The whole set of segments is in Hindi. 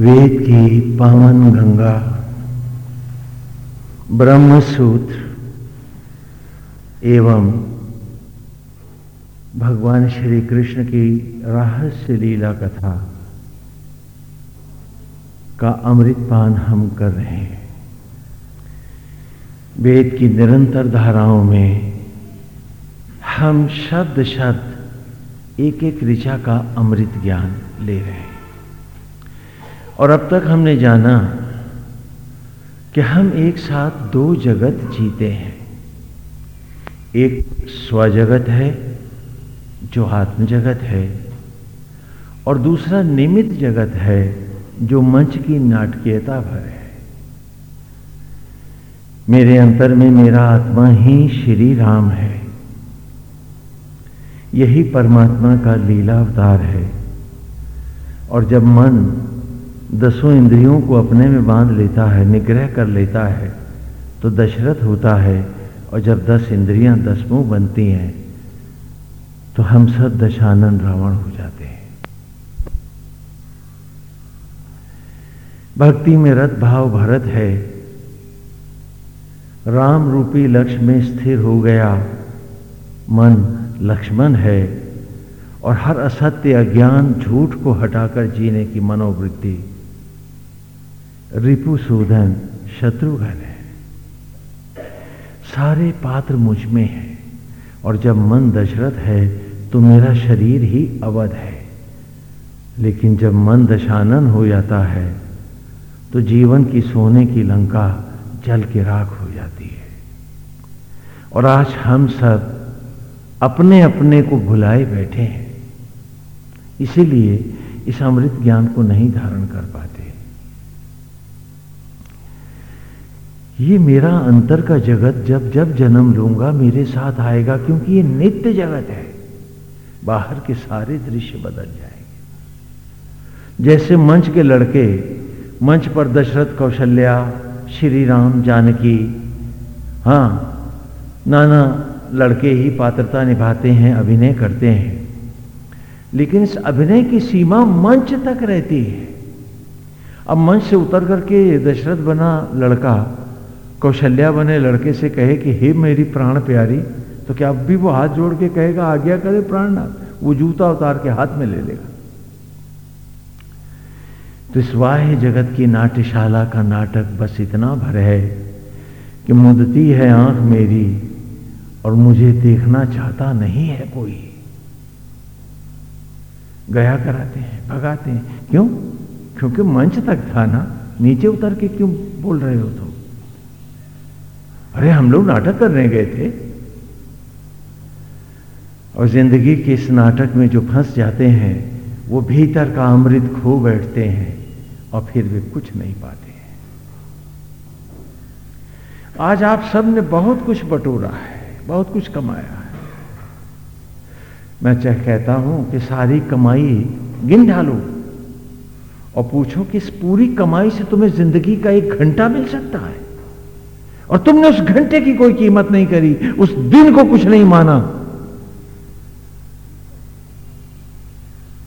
वेद की पावन गंगा। ब्रह्म सूत्र एवं भगवान श्री कृष्ण की रहस्य लीला कथा का अमृत पान हम कर रहे हैं। वेद की निरंतर धाराओं में हम शब्द शब्द एक एक ऋचा का अमृत ज्ञान ले रहे हैं। और अब तक हमने जाना कि हम एक साथ दो जगत जीते हैं। एक स्वजगत है, जो आत्म जगत है, और दूसरा निमित जगत है, जो मंच की नाटकीयता भर है। मेरे अंतर में मेरा आत्मा ही श्री राम है। यही परमात्मा का लीला अवतार है। और जब मन दसों इंद्रियों को अपने में बाँध लेता है, निग्रह कर लेता है तो दशरथ होता है और जब दस इंद्रियाँ दसमों बनती हैं तो हम सब दशानन रावण हो जाते हैं। भक्ति में रत भाव भरत है। राम रूपी लक्ष्य में स्थिर हो गया। मन लक्ष्मण है और हर असत्य अज्ञान झूठ को हटाकर जीने की मनोवृत्ति। रिपुसूदन शत्रुघ्न है। सारे पात्र मुझमें है और जब मन दशरथ है तो मेरा शरीर ही अवध है। लेकिन जब मन दशानन हो जाता है तो जीवन की सोने की लंका जल के राख हो जाती है। और आज हम सब अपने अपने को भुलाए बैठे हैं। इसीलिए इस अमृत ज्ञान को नहीं धारण कर पाते। ये मेरा अंतर का जगत जब जब जन्म लूँगा, मेरे साथ आएगा, क्योंकि ये नित्य जगत है। बाहर के सारे दृश्य बदल जाएँगे। जैसे मंच के लड़के, मंच पर दशरथ कौशल्या श्री राम जानकी हाँ नाना लड़के ही पात्रता निभाते हैं, अभिनय करते हैं। लेकिन इस अभिनय की सीमा मंच तक रहती है। अब मंच से उतर करके दशरथ बना लड़का कौशल्या बने लड़के से कहे कि, हे मेरी प्राण प्यारी तो क्या अब भी वो हाथ जोड़ के कहेगा, आज्ञा करे प्राणनाथ वो जूता उतार के हाथ में ले लेगा। तो इस वाह्य जगत की नाट्यशाला का नाटक बस इतना भर है कि मुदती है आँख मेरी और मुझे देखना चाहता नहीं है कोई। गया कराते हैं, भगाते हैं। क्यों? क्योंकि मंच तक था ना। नीचे उतर के क्यों बोल रहे हो तुम? अरे, हम लोग नाटक करने गए थे। और ज़िंदगी के इस नाटक में जो फंस जाते हैं, वो भीतर का अमृत खो बैठते हैं और फिर वे कुछ नहीं पाते हैं। आज आप सबने बहुत कुछ बटोरा है, बहुत कुछ कमाया है। मैं चाह कहता हूँ कि सारी कमाई गिन ढालो और पूछो कि इस पूरी कमाई से तुम्हें ज़िंदगी का एक घंटा मिल सकता है? और तुमने उस घंटे की कोई कीमत नहीं करी, उस दिन को कुछ नहीं माना।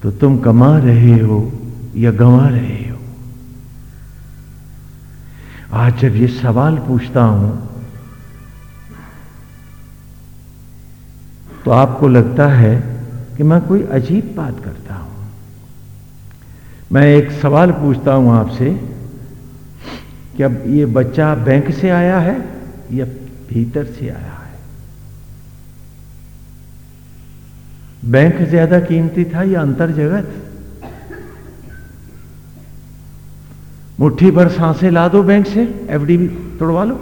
तो तुम कमा रहे हो या गंवा रहे हो? आज जब ये सवाल पूछता हूँ तो आपको लगता है कि मैं कोई अजीब बात करता हूँ। मैं एक सवाल पूछता हूँ आपसे कि अब ये बच्चा बैंक से आया है? या भीतर से आया है? बैंक ज़्यादा कीमती था या अंतर जगत? मुट्ठी भर साँसें ला दो बैंक से एफडी भी तोड़वा लो।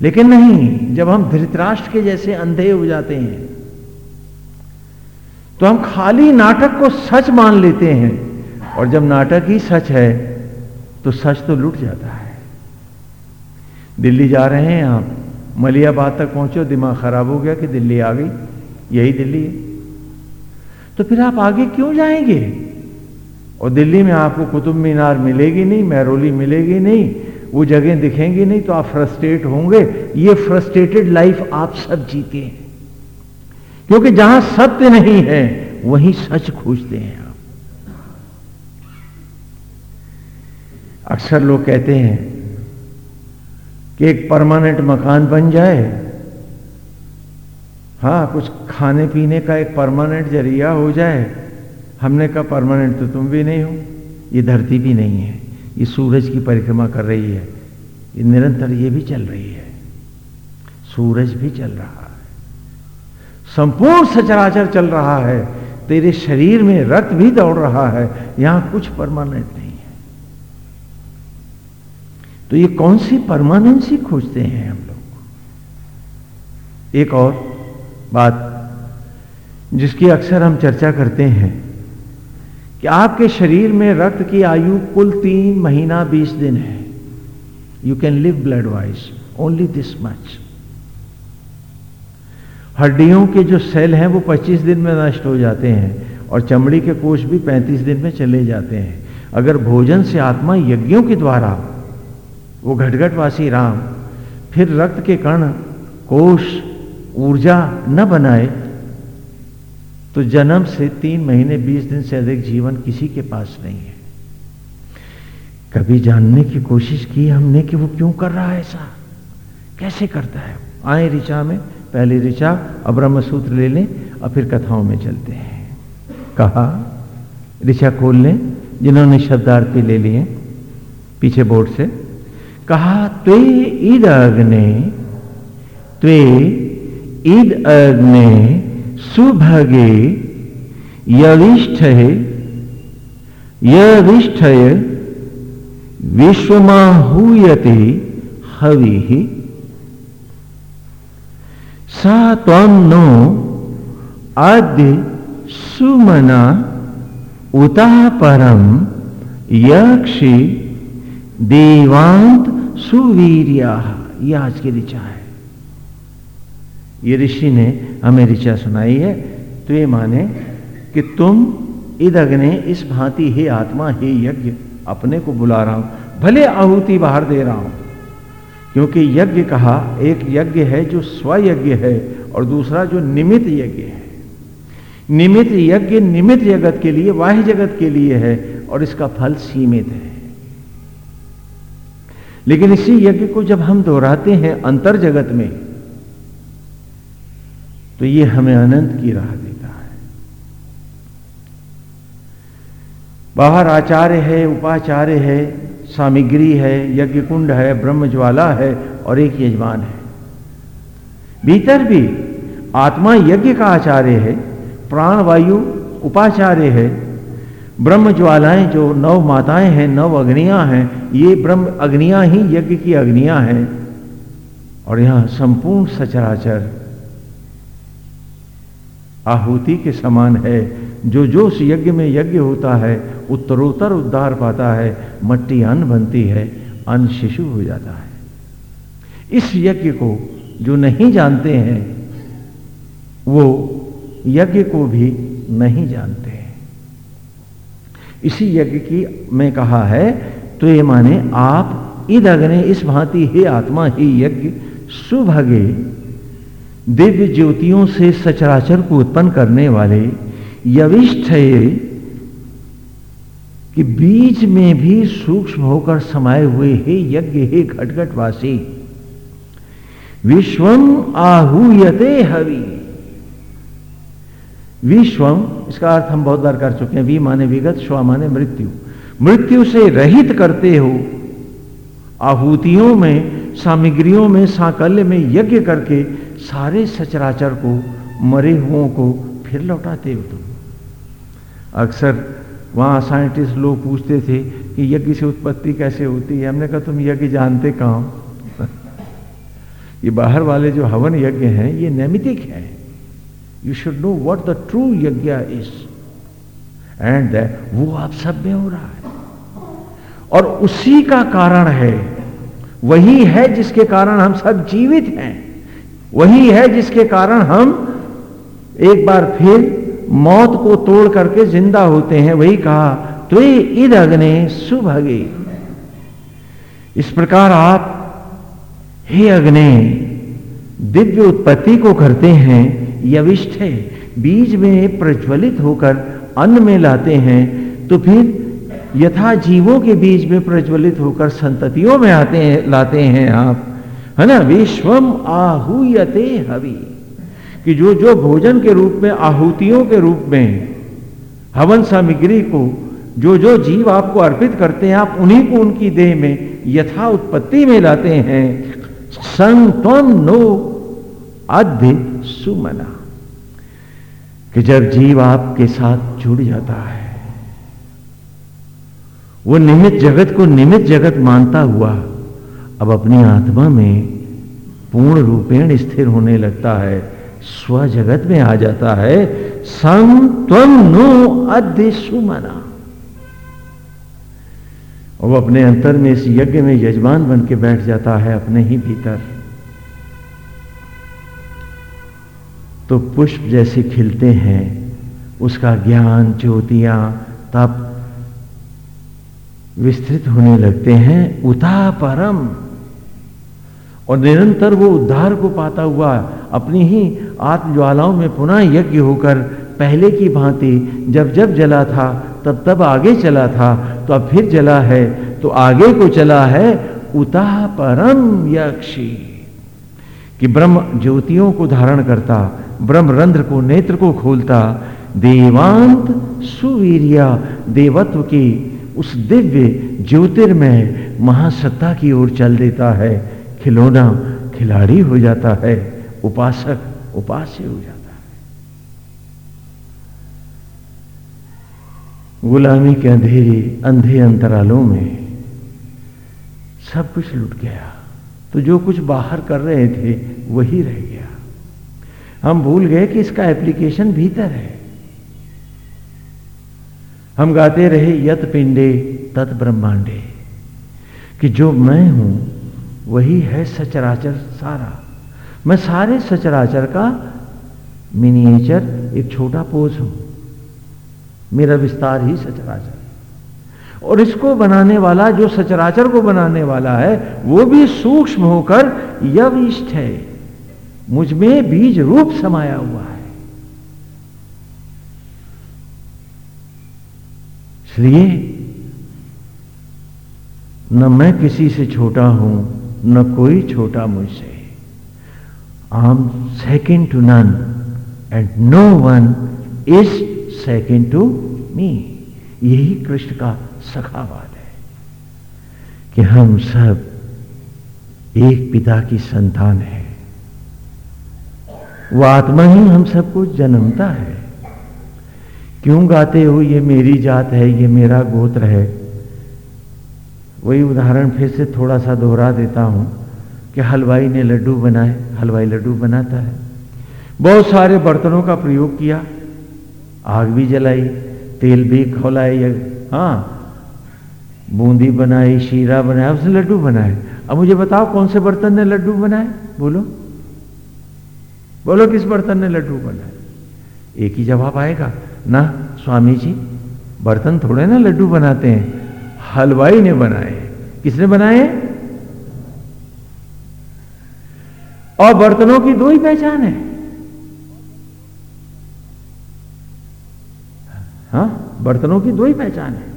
लेकिन नहीं, जब हम धृतराष्ट्र के जैसे अंधे हो जाते हैं तो हम खाली नाटक को सच मान लेते हैं। और जब नाटक ही सच है तो सच तो लुट जाता है। दिल्ली जा रहे हैं आप। मलियाबाद तक पहुँचे, दिमाग खराब हो गया कि दिल्ली आ गई। यही दिल्ली है। तो फिर आप आगे क्यों जाएँगे? और दिल्ली में आपको कुतुब मीनार मिलेगी नहीं, मैरोली मिलेगी नहीं, वो जगह दिखेंगी नहीं तो आप फ्रस्ट्रेट होंगे। ये फ्रस्ट्रेटेड लाइफ आप सब जीते हैं। क्योंकि जहाँ सत्य नहीं है, वहीं सच खोजते हैं अक्सर लोग कहते हैं कि एक परमानेंट मकान बन जाए। हाँ कुछ खाने पीने का एक परमानेंट ज़रिया हो जाए। हमने कहा, परमानेंट तो तुम भी नहीं हो। ये धरती भी नहीं है। ये सूरज की परिक्रमा कर रही है। ये निरंतर ये भी चल रही है। सूरज भी चल रहा है। संपूर्ण सचराचर चल रहा है। तेरे शरीर में रक्त भी दौड़ रहा है। यहाँ कुछ परमानेंट नहीं। तो ये कौन सी परमानेंसी खोजते हैं हम लोग? एक और बात जिसकी अक्सर हम चर्चा करते हैं कि आपके शरीर में रक्त की आयु कुल तीन महीना बीस दिन है। You can live blood wise only this much हड्डियों के जो सेल हैं, वो 25 दिन में नष्ट हो जाते हैं और चमड़ी के कोष भी 35 दिन में चले जाते हैं। अगर भोजन से आत्मा यज्ञों के द्वारा वो घटघटवासी राम, फिर रक्त के कण, कोष, ऊर्जा न बनाए तो जन्म से तीन महीने, बीस दिन से अधिक जीवन किसी के पास नहीं है। कभी जानने की कोशिश की हमने कि वो क्यों कर रहा है ऐसा? कैसे करता है? आए ऋचा में, पहली ऋचा, अब ब्रह्म सूत्र ले लें और फिर कथाओं में चलते हैं। कहा, ऋचा खोल लें, जिन्होंने शब्दार्थी ले लिए, पीछे बोर्ड से कहा, त्वे ईद अग्ने त्वे ईद अग्ने सुभगे यविष्ठ यविष्ठ विश्वमाहूयते हवि। सा नो आद्य सुमना उता परम यक्षि, देवांत सुवीरिया, यह आज की ऋचा है। ये ऋषि ने हमें ऋचा सुनाई है तो ये माने कि तुम इद अग्नि इस भांति हे आत्मा, हे यज्ञ, अपने को बुला रहा हूँ, भले आहुति बाहर दे रहा हूँ। क्योंकि यज्ञ कहा, एक यज्ञ है जो स्वयज्ञ है और दूसरा जो निमित्त यज्ञ है। निमित्त यज्ञ निमित्त जगत के लिए वाह्य जगत के लिए है और इसका फल सीमित है। लेकिन इसी यज्ञ को जब हम दोहराते हैं अंतर जगत में तो ये हमें अनंत की राह देता है। बाहर आचार्य है, उपाचार्य है, सामग्री है यज्ञ कुंड है ब्रह्म ज्वाला है और एक यजमान है। भीतर भी आत्मा यज्ञ का आचार्य है प्राण वायु उपाचार्य है ब्रह्म ज्वालाएँ जो नव माताएँ हैं, नव अग्नियाँ हैं, ये ब्रह्म अग्नियाँ ही यज्ञ की अग्नियाँ हैं। और यहाँ संपूर्ण सचराचर आहुति के समान है। जो जो उस यज्ञ में यज्ञ होता है, उत्तरोत्तर उद्धार पाता है, मट्टी अन्न बनती है, अन्न शिशु हो जाता है। इस यज्ञ को जो नहीं जानते हैं, वो यज्ञ को भी नहीं जानते। इसी यज्ञ की मैं कहा है तो ये माने आप ईद अग्नि इस भांति हे आत्मा, ही यज्ञ, सुभगे दिव्य ज्योतियों से सचराचर को उत्पन्न करने वाले यविष्ठ कि बीज में भी सूक्ष्म होकर समाये हुए हे यज्ञ, हे घटघटवासी विश्वम आहूयते हवि। विश्वम इसका अर्थ हम बहुत बार कर चुके हैं, वी माने विगत स्व माने मृत्यु। मृत्यु से रहित करते हो, आहूतियों में, सामग्रियों में, साकल्य में, यज्ञ करके सारे सचराचर को, मरे हुओं को फिर लौटाते हो तुम। अक्सर वहाँ साइंटिस्ट लोग पूछते थे कि यज्ञ से उत्पत्ति कैसे होती है। हमने कहा, तुम यज्ञ जानते कहाँ ये बाहर वाले जो हवन यज्ञ हैं, ये नैमितिक है। You should know what the true yagya is and वो आप सब में हो रहा है। और उसी का कारण है, वही है जिसके कारण हम सब जीवित हैं। वही है जिसके कारण हम एक बार फिर मौत को तोड़ करके ज़िंदा होते हैं। वही कहा तो ईद अग्नि सुभगे। इस प्रकार आप, हे अग्नि, दिव्य उत्पत्ति को करते हैं यविष्ठ बीज में प्रज्वलित होकर अन्न में लाते हैं तो फिर यथा जीवों के बीच में प्रज्वलित होकर संततियों में आते हैं, लाते हैं आप। है ना? विश्वम आहूयते हवि। कि जो जो भोजन के रूप में, आहुतियों के रूप में, हवन सामग्री को, जो जो जीव आपको अर्पित करते हैं, आप उन्हीं को उनकी देह में यथा उत्पत्ति में लाते हैं। संतम नो अद्य सुमना, कि जब जीव आपके साथ जुड़ जाता है, वो निमित जगत को निमित जगत मानता हुआ अब अपनी आत्मा में पूर्ण रूपेण स्थिर होने लगता है स्व जगत में आ जाता है सम त्वम नो अद्य सुमना। और वो अपने अंतर में इस यज्ञ में यजमान बन के बैठ जाता है अपने ही भीतर। तो पुष्प जैसे खिलते हैं। उसका ज्ञान, ज्योतियाँ तप विस्तृत होने लगते हैं। उता परम। और निरंतर वो उद्धार को पाता हुआ अपनी ही आत्मज्वालाओं में पुनः यज्ञ होकर पहले की भांति जब जब जला था, तब तब आगे चला था तो अब फिर जला है तो आगे को चला है उता परम यक्षी। कि ब्रह्म ज्योतियों को धारण करता ब्रह्म रंध्र को, नेत्र को खोलता, देवांत सुवीरिया, देवत्व की उस दिव्य ज्योतिर्मय महासत्ता की ओर चल देता है। खिलौना खिलाड़ी हो जाता है, उपासक उपास्य हो जाता है। गुलामी के अंधेरे, अंधे अंतरालों में सब कुछ लुट गया। तो जो कुछ बाहर कर रहे थे, वही रह गया। हम भूल गए कि इसका एप्लीकेशन भीतर है। हम गाते रहे यत पिंडे, तत् ब्रह्मांडे। कि जो मैं हूँ, वही है सचराचर सारा। मैं सारे सचराचर का मिनिएचर एक छोटा पोज हूँ। मेरा विस्तार ही सचराचर और इसको बनाने वाला, जो सचराचर को बनाने वाला है, वो भी सूक्ष्म होकर यविष्ठ है। मुझमें बीज रूप समाया हुआ है। इसलिए न मैं किसी से छोटा हूँ, न कोई छोटा मुझसे। I am second to none and no one is second to me यही कृष्ण का सखावाद है कि हम सब एक पिता की संतान है। वो आत्मा ही हम सबको जन्मता है। क्यों गाते हो ये मेरी जात है, ये मेरा गोत्र है? वही उदाहरण फिर से थोड़ा सा दोहरा देता हूँ कि हलवाई ने लड्डू बनाए, हलवाई लड्डू बनाता है। बहुत सारे बर्तनों का प्रयोग किया, आग भी जलाई, तेल भी खोलाई हाँ बूंदी बनाई, शीरा बनाया, उसने लड्डू बनाए। अब मुझे बताओ कौन से बर्तन ने लड्डू बनाए? बोलो। बोलो किस बर्तन ने लड्डू बनाए? एक ही जवाब आएगा, ना स्वामी जी बर्तन थोड़े ना लड्डू बनाते हैं, हलवाई ने बनाए किसने बनाए और बर्तनों की दो ही पहचान है। हाँ बर्तनों की दो ही पहचान है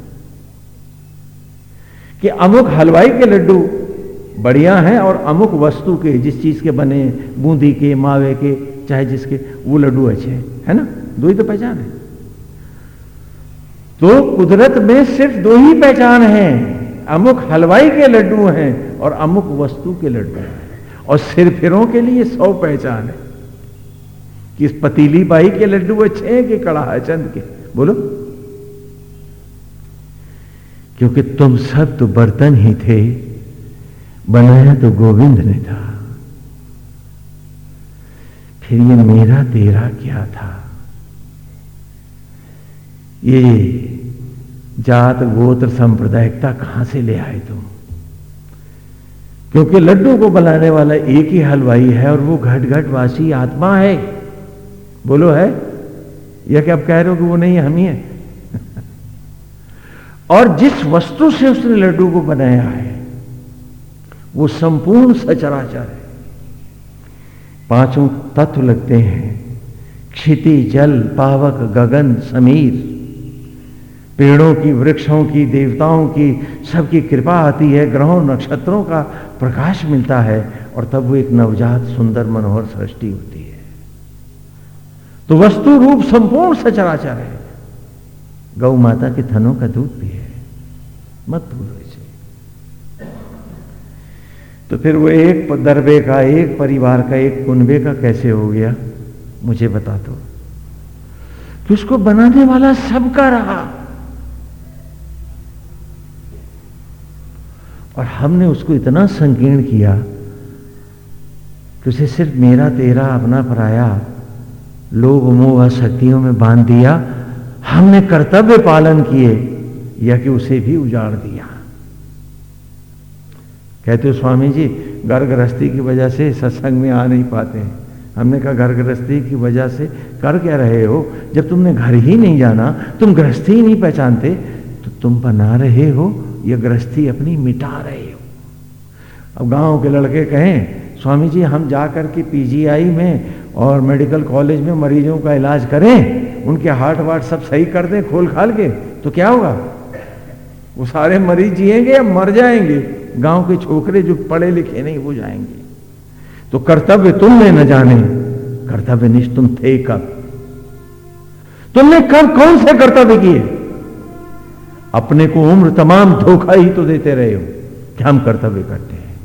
कि अमुक हलवाई के लड्डू बढ़िया हैं और अमुक वस्तु के, जिस चीज़ के बने, बूंदी के, मावे के, चाहे जिसके, वो लड्डू अच्छे हैं, है ना? दो ही तो पहचान है। तो कुदरत में सिर्फ़ दो ही पहचान है, अमुक हलवाई के लड्डू हैं और अमुक वस्तु के लड्डू हैं। और सिरफिरों के लिए सौ पहचान है। कि इस पतीली बाई के लड्डू अच्छे हैं कि कड़ाहा चंद के? बोलो। क्योंकि तुम सब तो बर्तन ही थे बनाया तो गोविंद ने था फिर ये मेरा तेरा क्या था? ये जात गोत्र सांप्रदायिकता कहाँ से ले आए तुम? क्योंकि लड्डू को बनाने वाला एक ही हलवाई है और वो घट घट वासी आत्मा है। बोलो है? या क्या आप कह रहे हो कि वो नहीं, हम ही है? और जिस वस्तु से उसने लड्डू को बनाया है वो संपूर्ण सचराचर है। पाँचों तत्व लगते हैं। क्षिति, जल, पावक, गगन, समीर। पेड़ों की, वृक्षों की, देवताओं की, सबकी कृपा आती है। ग्रहों, नक्षत्रों का प्रकाश मिलता है और तब वो एक नवजात सुंदर मनोहर सृष्टि होती है। तो वस्तु रूप संपूर्ण सचराचर है। गौ माता के थनों का दूध भी है। मत भूलो। तो फिर वो एक दरबे का, एक परिवार का, एक कुनबे का कैसे हो गया? मुझे बता दो। कि उसको बनाने वाला सबका रहा। और हमने उसको इतना संकीर्ण किया कि उसे सिर्फ़ मेरा तेरा अपना पराया, लोभ, मोह शक्तियों में बाँध दिया। हमने कर्तव्य पालन किए या कि उसे भी उजाड़ दिया। कहते स्वामी जी घर गृहस्थी की वजह से सत्संग में आ नहीं पाते हैं। हमने कहा घर गृहस्थी की वजह से कर क्या रहे हो? जब तुमने घर ही नहीं जाना, तुम गृहस्थी ही नहीं पहचानते तो तुम बना रहे हो, या गृहस्थी अपनी मिटा रहे हो? अब गाँव के लड़के कहें स्वामी जी हम जा कर के पीजीआई में और मेडिकल कॉलेज में मरीजों का इलाज करें, उनके हार्ट वार्ट सब सही कर दें खोल खाल के तो क्या होगा? वो सारे मरीज़ जिएँगे या मर जाएँगे? गाँव के छोकरे जो पढ़े लिखे नहीं, वो जाएँगे। तो कर्तव्य तुमने न जाने, कर्तव्य निष्ठ तुम थे कब? तुमने कब, कौन से कर्तव्य किए? अपने को उम्र तमाम धोखा ही तो देते रहे हो। कि हम कर्तव्य करते हैं?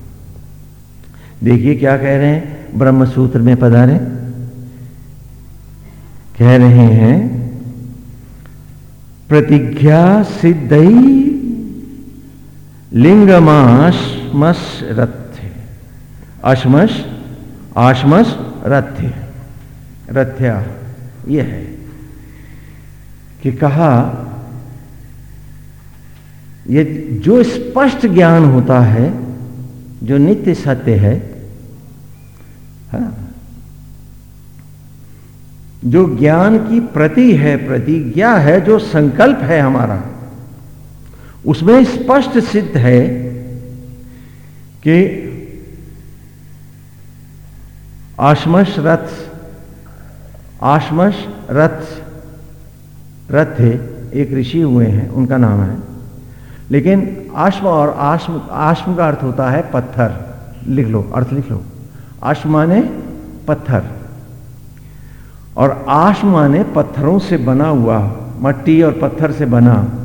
देखिए क्या कह रहे हैं ब्रह्म सूत्र में पधारे। कह रहे हैं, प्रतिज्ञा सिद्ध लिंगमाश्मस रथ्य अश्मस आश्मस रथ्य रथ्या यह है कि कहा ये जो स्पष्ट ज्ञान होता है जो नित्य सत्य है हाँ, जो ज्ञान की प्रति है प्रतिज्ञा है जो संकल्प है हमारा उसमें स्पष्ट सिद्ध है कि आशमश रथ आशमश रथ रथ एक ऋषि हुए हैं, उनका नाम है। लेकिन आश्म और आश्म आश्म का अर्थ होता है पत्थर। लिख लो, अर्थ लिख लो। आश्म माने पत्थर। और आश्म माने पत्थरों से बना हुआ, मट्टी और पत्थर से बना।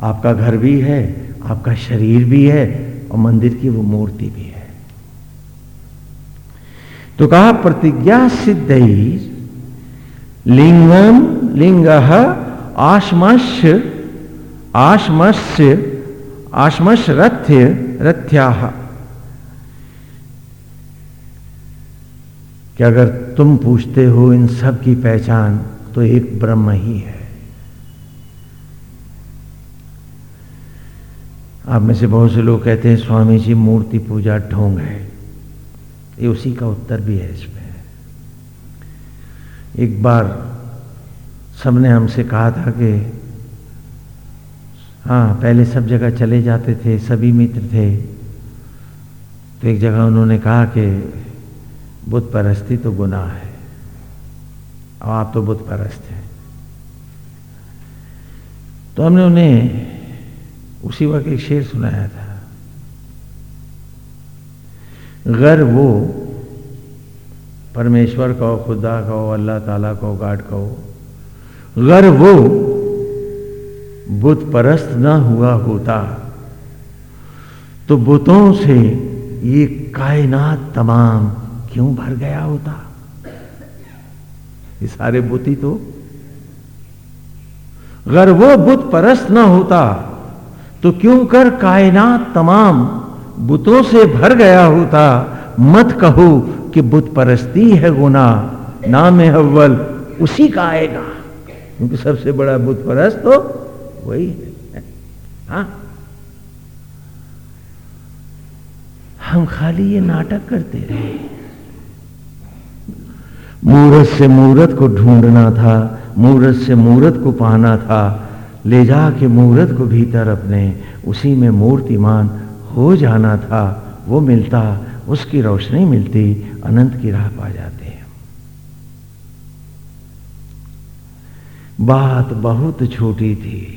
आपका घर भी है, आपका शरीर भी है और मंदिर की वो मूर्ति भी है। तो कहा, प्रतिज्ञा सिद्ध ही लिंगम लिंग आश्मश्य आश्मस्य आश्मश रथ्य, रथ्या। कि अगर तुम पूछते हो इन सब की पहचान तो एक ब्रह्म ही है। आप में से बहुत से लोग कहते हैं, स्वामी जी, मूर्ति पूजा ढोंग है। ये उसी का उत्तर भी है इसमें। एक बार सबने हमसे कहा था कि हाँ पहले सब जगह चले जाते थे, सभी मित्र थे। तो एक जगह उन्होंने कहा कि, बुद्ध परस्ती तो गुनाह है। और आप तो बुद्ध परस्त हैं। तो हमने उन्हें उसी वक्त एक शेर सुनाया था। गर वो, परमेश्वर कहो, खुदा कहो, अल्लाह ताला कहो, गाड कहो। गर वो बुत परस्त ना हुआ होता तो बुतों से ये कायनात तमाम क्यों भर गया होता? ये सारे बुती तो। अगर वो बुत परस्त ना होता तो क्यों कर कायनात तमाम? बुतों से भर गया होता। मत कहो कि बुत परस्ती है गुना। नाम अव्वल, उसी का आएगा। क्योंकि सबसे बड़ा बुत परस्त तो वही है। हा? हम खाली ये नाटक करते रहे। मूर्त से मूर्त को ढूंढना था, मूर्त से मूर्त को पाना था। ले जा के मूर्त को भीतर अपने, उसी में मूर्तिमान हो जाना था, वो मिलता, उसकी रोशनी मिलती, अनंत की राह पा जाते हैं। बात बहुत छोटी थी।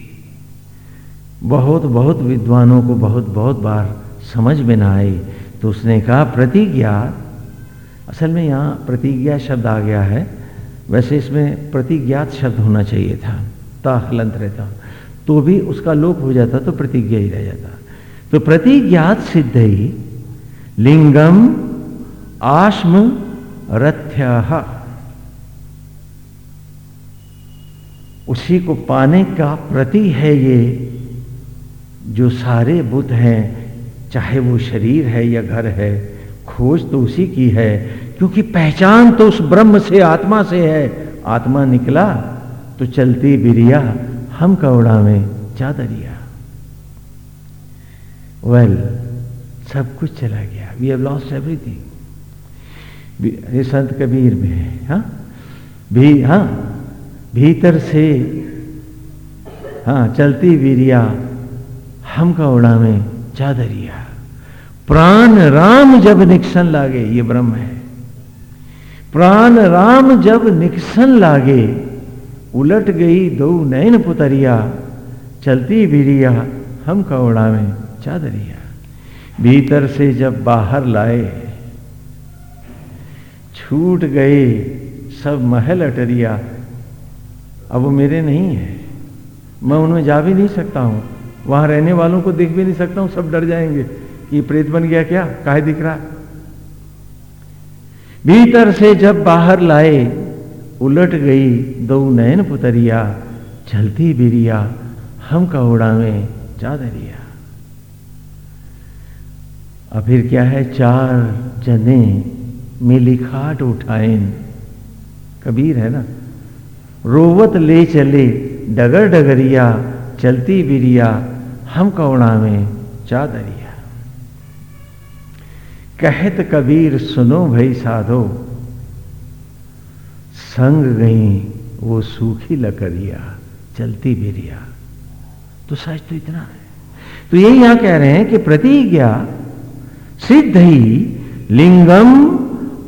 बहुत बहुत विद्वानों को बहुत बहुत बार समझ में ना आई तो उसने कहा, प्रतिज्ञा। असल में यहाँ प्रतिज्ञा शब्द आ गया है। वैसे इसमें प्रतिज्ञात शब्द होना चाहिए था। ता हलंत रहता। तो भी उसका लोप हो जाता तो प्रतिज्ञा ही रह जाता। तो प्रतिज्ञात सिद्ध ही लिंगम आश्म रथ्य। उसी को पाने का प्रति है ये, जो सारे बुद्ध हैं, चाहे वो शरीर है या घर है, खोज तो उसी की है, क्योंकि पहचान तो उस ब्रह्म से, आत्मा से है। आत्मा निकला तो चलती बिरिया हम कौड़ा में चादरिया वेल सब कुछ चला गया। वी हैव लॉस्ट एवरीथिंग ये संत कबीर में है, हा? भी हाँ? भीतर से हाँ चलती वीरिया हम का उड़ा में चादरिया प्राण राम जब निक्सन लागे, ये ब्रह्म है। प्राण राम जब निक्सन लागे उलट गई दो नैन पुतरिया, चलती बीरिया हम कौड़ा में चादरिया। भीतर से जब बाहर लाए, छूट गए सब महल अटरिया। अब वो मेरे नहीं है। मैं उनमें जा भी नहीं सकता हूँ। वहाँ रहने वालों को देख भी नहीं सकता हूँ। सब डर जाएँगे कि प्रेत बन गया क्या? काहे दिख रहा? भीतर से जब बाहर लाए उलट गई दो नयन पुतरिया चलती बिरिया, हम का उड़ा में चादरिया अब फिर क्या है चार जने मिली खाट उठाएन? कबीर है ना? रोवत ले चले डगर डगरिया चलती बिरिया, हम कौड़ा में चादरिया कहत कबीर, सुनो भाई साधो संग गई, वो सूखी लकड़िया, चलती बिरिया। तो सच तो इतना है। तो यही यहाँ कह रहे हैं कि प्रतिज्ञा सिद्ध ही लिंगम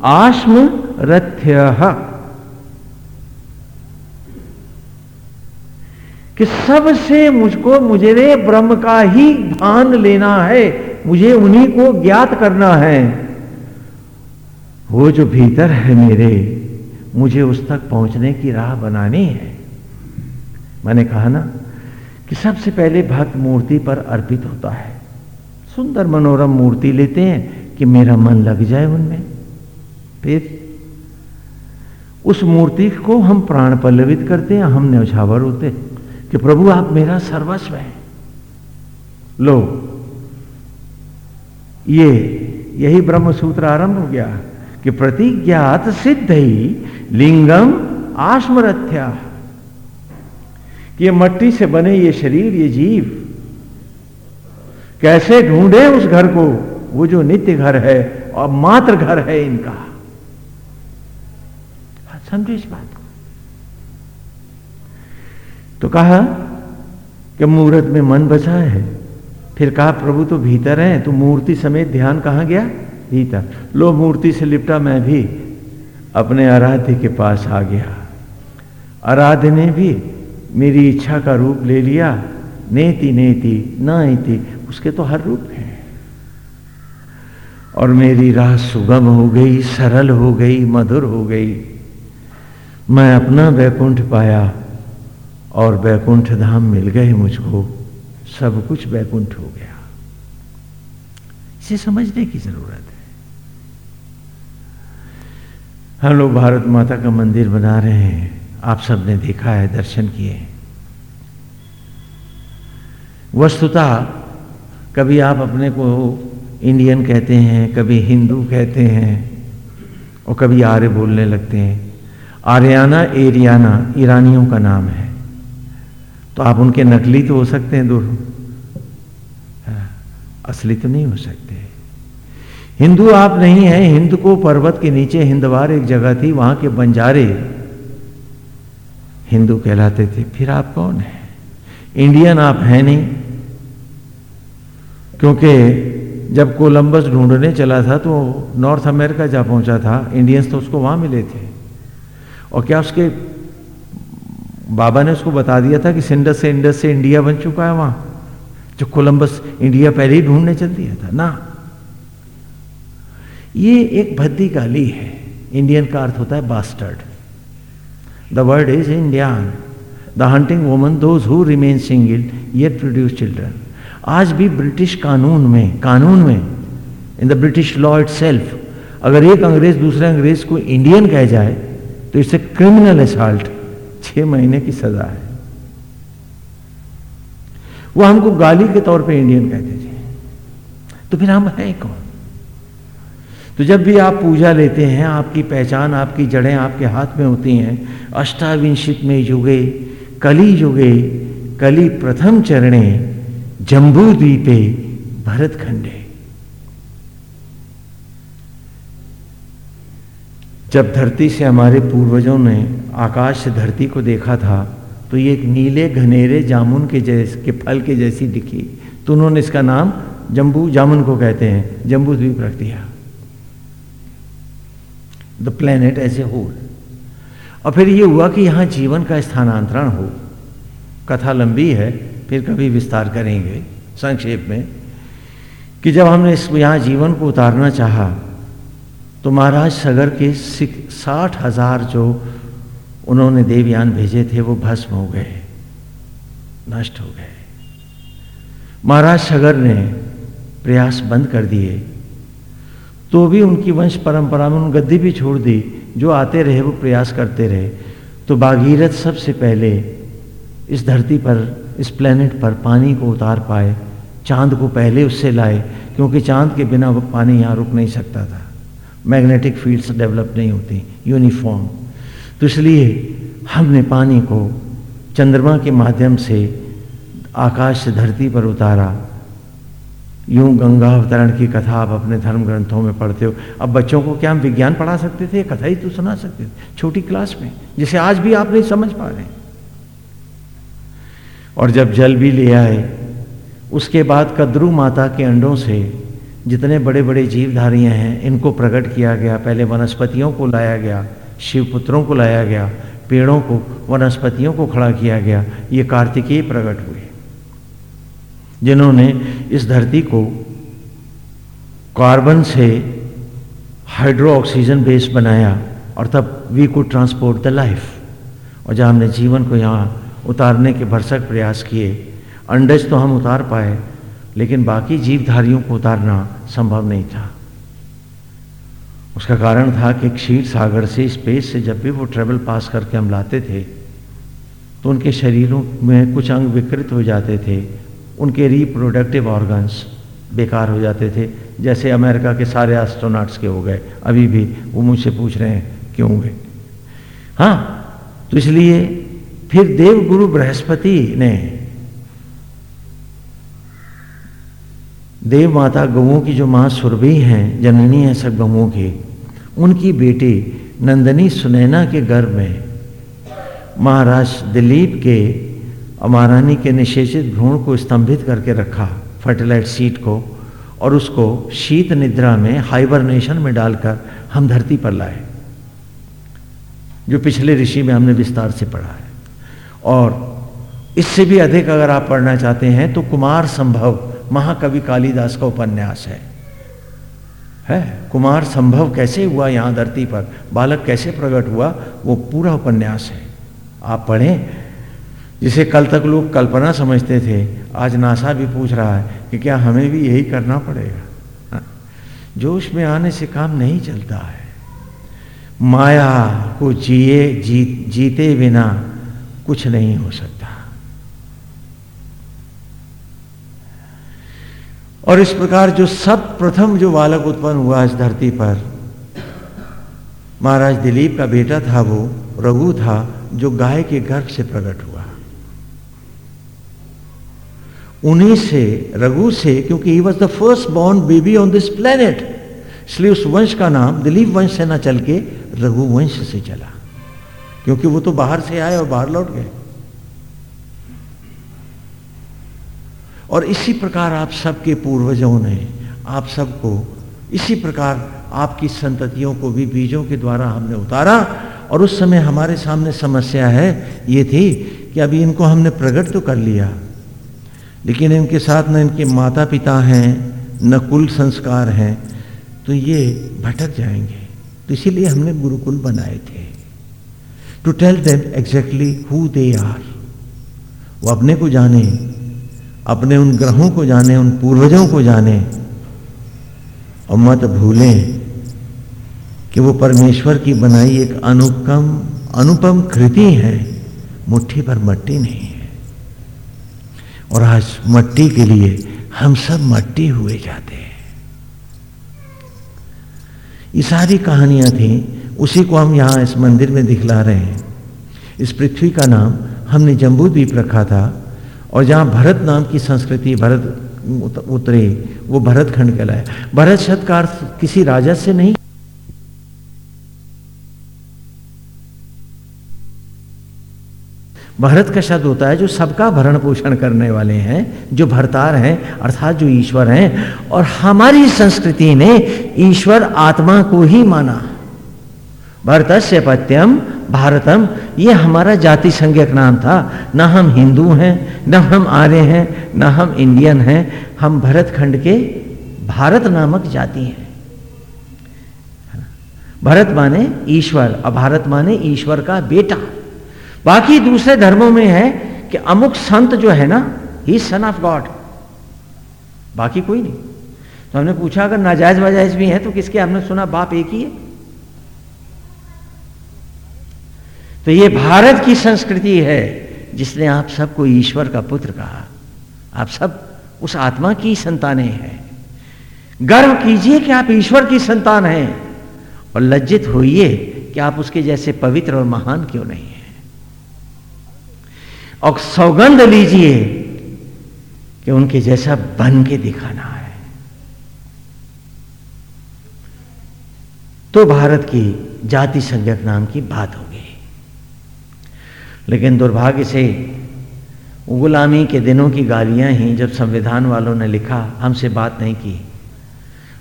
आश्म रथ्य। कि सबसे मुझको, मुझे ब्रह्म का ही ध्यान लेना है, मुझे उन्हीं को ज्ञात करना है। वो जो भीतर है मेरे मुझे उस तक पहुँचने की राह बनानी है। मैंने कहा ना कि सबसे पहले भक्त मूर्ति पर अर्पित होता है। सुंदर मनोरम मूर्ति लेते हैं कि मेरा मन लग जाए उनमें। फिर उस मूर्ति को हम प्राण पल्लवित करते हैं, हम न्यौछावर होते कि प्रभु आप मेरा सर्वस्व है। लो, ये, यही ब्रह्म सूत्र आरंभ हो गया। कि प्रतिज्ञात सिद्ध ही लिंगम आश्मरथ्या कि ये मट्टी से बने ये शरीर, ये जीव, कैसे ढूंढे उस घर को? वो जो नित्य घर है और मात्र घर है इनका। समझे इस बात को? तो कहा कि मुहूर्त में मन बचा है। फिर कहा, प्रभु तो भीतर है तो मूर्ति समेत ध्यान कहाँ गया? भीतर लो मूर्ति से लिपटा मैं भी अपने आराध्य के पास आ गया। आराध्य ने भी मेरी इच्छा का रूप ले लिया। नेति नेति ना इति उसके तो हर रूप है। और मेरी राह सुगम हो गई, सरल हो गई, मधुर हो गई। मैं अपना वैकुंठ पाया और बैकुंठ धाम मिल गए मुझको। सब कुछ वैकुंठ हो गया। इसे समझने की ज़रूरत है। हम लोग भारत माता का मंदिर बना रहे हैं। आप सबने देखा है दर्शन किए वस्तुता कभी आप अपने को इंडियन कहते हैं कभी हिंदू कहते हैं और कभी आर्य बोलने लगते हैं। आर्याना एरियाना ईरानियों का नाम है। तो आप उनके नकली तो हो सकते हैं दूर हाँ, असली तो नहीं हो सकते। हिंदू आप नहीं है, हिंद को पर्वत के नीचे हिंदवार एक जगह थी, वहाँ के बंजारे। हिंदू कहलाते थे, फिर आप कौन है? इंडियन आप हैं नहीं। क्योंकि जब कोलंबस ढूँढने चला था तो नॉर्थ अमेरिका जा पहुँचा था, इंडियंस तो उसको वहाँ मिले थे। और क्या उसके बाबा ने उसको बता दिया था कि सिंडस से इंडस से इंडिया बन चुका है वहाँ? जो कोलंबस इंडिया पहले ही ढूँढने चल दिया था, ना। ये एक भद्दी गाली है। इंडियन का अर्थ होता है bastard the word is Indian the hunting woman those who remain single yet produce children आज भी ब्रिटिश कानून में कानून में in the British law itself अगर एक अंग्रेज़ दूसरे अंग्रेज़ को इंडियन कह जाए तो इससे क्रिमिनल असाल्ट छह महीने की सजा है। वो हमको गाली के तौर पे इंडियन कहते थे। तो फिर हम हैं कौन? तो जब भी आप पूजा लेते हैं, आपकी पहचान, आपकी जड़ें आपके हाथ में होती हैं, अष्टाविंशित में युगे, कली युगे, कली प्रथम चरणे, जम्बू द्वीपे भरत खंडे। जब धरती से हमारे पूर्वजों ने आकाश से धरती को देखा था तो ये एक नीले, घनेरे जामुन के जैसे, के फल के जैसी दिखी। तो उन्होंने इसका नाम जम्बू, जामुन को कहते हैं, जम्बू द्वीप रख दिया। The planet as a whole और फिर ये हुआ कि यहाँ जीवन का स्थानांतरण हो। कथा लंबी है, फिर कभी विस्तार करेंगे संक्षेप में, कि जब हमने इस यहाँ जीवन को उतारना चाहा तो महाराज सगर के साठ हज़ार जो उन्होंने देवयान भेजे थे, वो भस्म हो गए, नष्ट हो गए। महाराज सगर ने प्रयास बंद कर दिए। तो भी उनकी वंश परंपरा में उन गद्दी भी छोड़ दी, जो आते रहे, वो प्रयास करते रहे। तो बागीरथ सबसे पहले इस धरती पर, इस प्लेनेट पर पानी को उतार पाए, चाँद को पहले उससे लाए, क्योंकि चाँद के बिना पानी यहाँ रुक नहीं सकता था। मैग्नेटिक फील्ड्स डेवलप नहीं होती यूनिफॉर्म तो इसलिए हमने पानी को चंद्रमा के माध्यम से आकाश से धरती पर उतारा यूँ गंगा अवतरण की कथा आप अपने धर्म ग्रंथों में पढ़ते हो। अब बच्चों को क्या हम विज्ञान पढ़ा सकते थे? कथा ही तो सुना सकते थे। छोटी क्लास में, जिसे आज भी आप नहीं समझ पा रहे और जब जल भी ले आए, उसके बाद कद्रू माता के अंडों से जितने बड़े बड़े जीवधारियाँ हैं, इनको प्रकट किया गया। पहले वनस्पतियों को लाया गया, शिवपुत्रों को लाया गया, पेड़ों को, वनस्पतियों को खड़ा किया गया। ये कार्तिकीय प्रकट हुए। जिन्होंने इस धरती को कार्बन से हाइड्रो ऑक्सीजन बेस बनाया और तब वी को ट्रांसपोर्ट द लाइफ और जब हमने जीवन को यहाँ उतारने के भरसक प्रयास किए, अंडज तो हम उतार पाए, लेकिन बाकी जीवधारियों को उतारना संभव नहीं था। उसका कारण था कि क्षीर सागर से स्पेस से जब भी वो ट्रेवल पास करके हम लाते थे तो उनके शरीरों में कुछ अंग विकृत हो जाते थे। उनके रिप्रोडक्टिव ऑर्गन्स बेकार हो जाते थे। जैसे अमेरिका के सारे एस्ट्रोनॉट्स के हो गए। अभी भी वो मुझसे पूछ रहे हैं, क्यों हुए हाँ तो इसलिए फिर देव गुरु बृहस्पति ने देव माता गवों की जो माँ सुरभि हैं, जननी है, सब गवों की, उनकी बेटी नंदनी सुनैना के गर्भ में महाराज दिलीप के महारानी के निषेचित भ्रूण को स्तंभित करके रखा फर्टिलाइट सीट को और उसको शीत निद्रा में हाइबरनेशन में डालकर हम धरती पर लाए, जो पिछले ऋषि में हमने विस्तार से पढ़ा है। और इससे भी अधिक अगर आप पढ़ना चाहते हैं तो कुमार संभव महाकवि कालिदास का उपन्यास है। है? कुमार संभव कैसे हुआ यहाँ धरती पर? बालक कैसे प्रकट हुआ? वो पूरा उपन्यास है। आप पढ़ें जिसे कल तक लोग कल्पना समझते थे आज नासा भी पूछ रहा है कि क्या हमें भी यही करना पड़ेगा। हाँ। जोश में आने से काम नहीं चलता है। माया को जिए जी, जीते बिना कुछ नहीं हो सकता। और इस प्रकार जो सब प्रथम जो बालक उत्पन्न हुआ इस धरती पर महाराज दिलीप का बेटा था वो रघु था जो गाय के गर्भ से प्रकट हुआ। उन्हीं से, रघु से, क्योंकि he was the first born baby on this planet इसलिए उस वंश का नाम, दिलीप वंश से ना चल के रघु वंश से चला। क्योंकि वो तो बाहर से आए और बाहर लौट गए। और इसी प्रकार आप सबके पूर्वजों ने, आप सबको, इसी प्रकार आपकी संततियों को भी बीजों के द्वारा हमने उतारा। और उस समय हमारे सामने समस्या है, ये थी कि अभी इनको हमने प्रकट तो कर लिया। लेकिन इनके साथ न इनके माता पिता हैं, न कुल संस्कार हैं तो ये भटक जाएँगे। तो इसीलिए हमने गुरुकुल बनाए थे। To tell them exactly who they are वो अपने को जाने, अपने उन ग्रहों को जाने, उन पूर्वजों को जाने। और मत भूलें कि वो परमेश्वर की बनाई एक अनुपम अनुपम कृति है। मुट्ठी पर मट्टी नहीं है। और आज मट्टी के लिए हम सब मट्टी हुए जाते हैं। ये सारी कहानियाँ थी, उसी को हम यहाँ इस मंदिर में दिखला रहे हैं। इस पृथ्वी का नाम हमने जम्बू द्वीप रखा था और जहाँ भरत नाम की संस्कृति भरत उतरे, वो भरत खंड कहलाया भरत अर्थ किसी राजा से नहीं भरत का शब्द होता है जो सबका भरण पोषण करने वाले हैं, जो भरतार हैं, अर्थात जो ईश्वर हैं। और हमारी संस्कृति ने ईश्वर आत्मा को ही माना। भरत से पत्यम, भारतम, ये हमारा जाति संज्ञक नाम था। न हम हिंदू हैं, न हम आर्य हैं, ना हम इंडियन हैं। हम भरत खंड के भारत नामक जाति हैं। भरत माने ईश्वर और भारत माने ईश्वर का बेटा। बाकी दूसरे धर्मों में है कि अमुक संत जो है ना ही सन ऑफ़ गॉड बाकी कोई नहीं। तो हमने पूछा, अगर नाजायज वाजायज भी है तो किसके? हमने सुना, बाप एक ही है। तो ये भारत की संस्कृति है, जिसने आप सबको ईश्वर का पुत्र कहा। आप सब उस आत्मा की संतानें हैं। गर्व कीजिए कि आप ईश्वर की संतान हैं। और लज्जित होइए कि आप उसके जैसे पवित्र और महान क्यों नहीं है। और सौगंध लीजिए कि उनके जैसा बन के दिखाना है। तो भारत की जाति संज्ञक नाम की बात होगी लेकिन दुर्भाग्य से गुलामी के दिनों की गालियाँ ही जब संविधान वालों ने लिखा, हमसे बात नहीं की।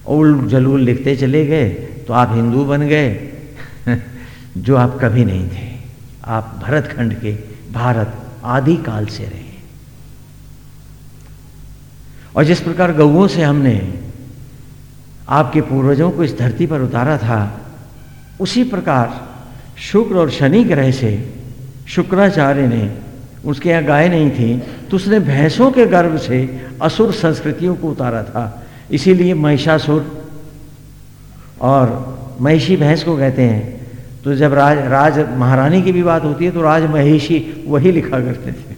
उल जलूल लिखते चले गए तो आप हिंदू बन गए, जो आप कभी नहीं थे। आप भरत खंड के भारत आदि काल से रहे। और जिस प्रकार गऊओं से हमने आपके पूर्वजों को इस धरती पर उतारा था, उसी प्रकार शुक्र और शनि ग्रह से शुक्राचार्य ने उसके यहाँ गाय नहीं थी तो उसने भैंसों के गर्भ से असुर संस्कृतियों को उतारा था। इसीलिए महिषासुर और महिषी भैंस को कहते हैं तो जब राज राज महारानी की भी बात होती है तो राज महेशी वही लिखा करते थे।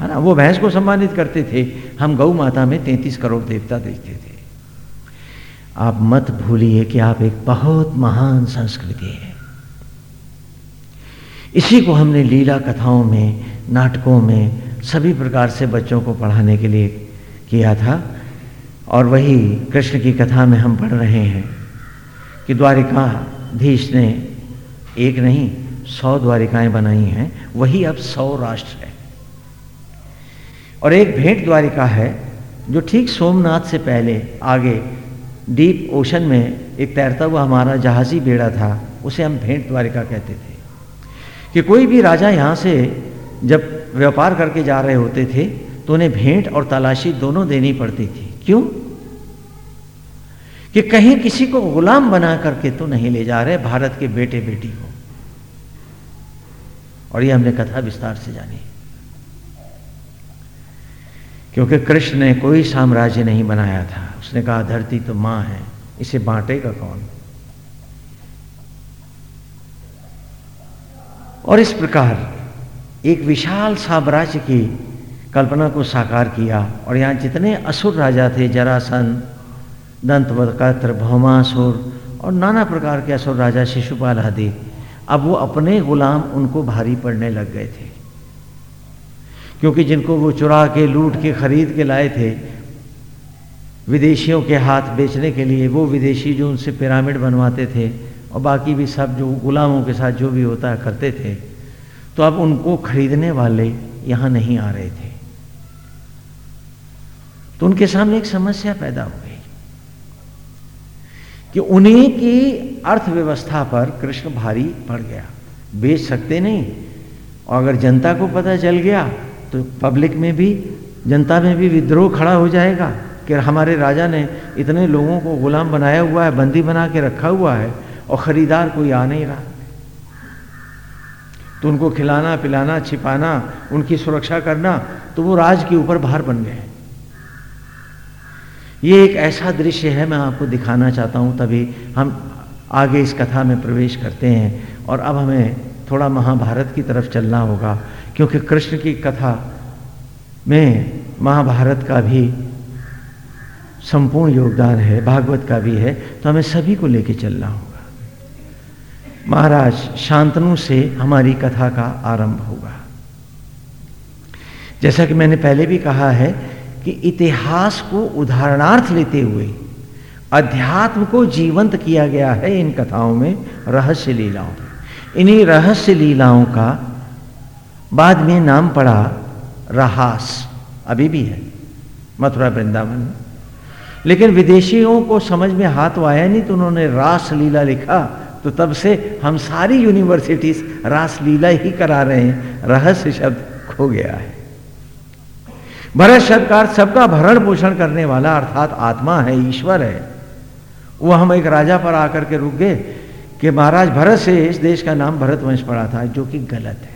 है ना? वो भैंस को सम्मानित करते थे। हम गौ माता में तैतीस करोड़ देवता देखते थे। आप मत भूलिए कि आप एक बहुत महान संस्कृति है। इसी को हमने लीला कथाओं में, नाटकों में, सभी प्रकार से बच्चों को पढ़ाने के लिए किया था। और वही कृष्ण की कथा में हम पढ़ रहे हैं कि द्वारिकाधीश ने एक नहीं, सौ द्वारिकाएँ बनाई हैं, वही अब सौ राष्ट्र है। और एक भेंट द्वारिका है, जो ठीक सोमनाथ से पहले, आगे, डीप ओशन में एक तैरता हुआ हमारा जहाजी बेड़ा था, उसे हम भेंट द्वारिका कहते थे। कि कोई भी राजा यहाँ से जब व्यापार करके जा रहे होते थे तो उन्हें भेंट और तलाशी दोनों देनी पड़ती थी। क्यों? कि कहीं किसी को गुलाम बना करके तो नहीं ले जा रहे भारत के बेटे बेटी को। और ये हमने कथा विस्तार से जानी। क्योंकि कृष्ण ने कोई साम्राज्य नहीं बनाया था। उसने कहा, धरती तो माँ है, इसे बांटेगा कौन? और इस प्रकार एक विशाल साम्राज्य की कल्पना को साकार किया। और यहाँ जितने असुर राजा थे जरासन दंतवक्र भौमासुर और नाना प्रकार के असुर राजा शिशुपाल आदि। अब वो अपने गुलाम उनको भारी पड़ने लग गए थे। क्योंकि जिनको वो चुरा के, लूट के, खरीद के लाए थे, विदेशियों के हाथ बेचने के लिए वो विदेशी जो उनसे पिरामिड बनवाते थे और बाकी भी सब जो गुलामों के साथ जो भी होता करते थे तो अब उनको खरीदने वाले यहाँ नहीं आ रहे थे। तो उनके सामने एक समस्या पैदा हो गई कि उन्हीं की अर्थव्यवस्था पर कृष्ण भारी पड़ गया। बेच सकते नहीं। और अगर जनता को पता चल गया तो पब्लिक में भी, जनता में भी विद्रोह खड़ा हो जाएगा कि हमारे राजा ने इतने लोगों को गुलाम बनाया हुआ है, बंदी बना के रखा हुआ है, और खरीदार कोई आ नहीं रहा। तो उनको खिलाना, पिलाना, छिपाना, उनकी सुरक्षा करना तो वो राज के ऊपर भार बन गए। ये एक ऐसा दृश्य है, मैं आपको दिखाना चाहता हूँ, तभी हम आगे इस कथा में प्रवेश करते हैं और अब हमें थोड़ा महाभारत की तरफ़ चलना होगा, क्योंकि कृष्ण की कथा में महाभारत का भी संपूर्ण योगदान है, भागवत का भी है तो हमें सभी को लेकर चलना होगा। महाराज शांतनु से हमारी कथा का आरंभ होगा। जैसा कि मैंने पहले भी कहा है कि इतिहास को उदाहरणार्थ लेते हुए अध्यात्म को जीवंत किया गया है इन कथाओं में रहस्य लीलाओं इन्हीं रहस्य लीलाओं का बाद में नाम पड़ा रहास, अभी भी है, मथुरा वृंदावन में। लेकिन विदेशियों को समझ में हाथ तो आया नहीं तो उन्होंने रास लीला लिखा तो तब से हम सारी यूनिवर्सिटीज रास लीला ही करा रहे हैं, रहस्य शब्द खो गया है। भरत का सबका भरण पोषण करने वाला अर्थात आत्मा है, ईश्वर है। वो हम एक राजा पर आकर के रुक गए कि महाराज, भरत से इस देश का नाम भरत वंश पड़ा था, जो कि गलत है।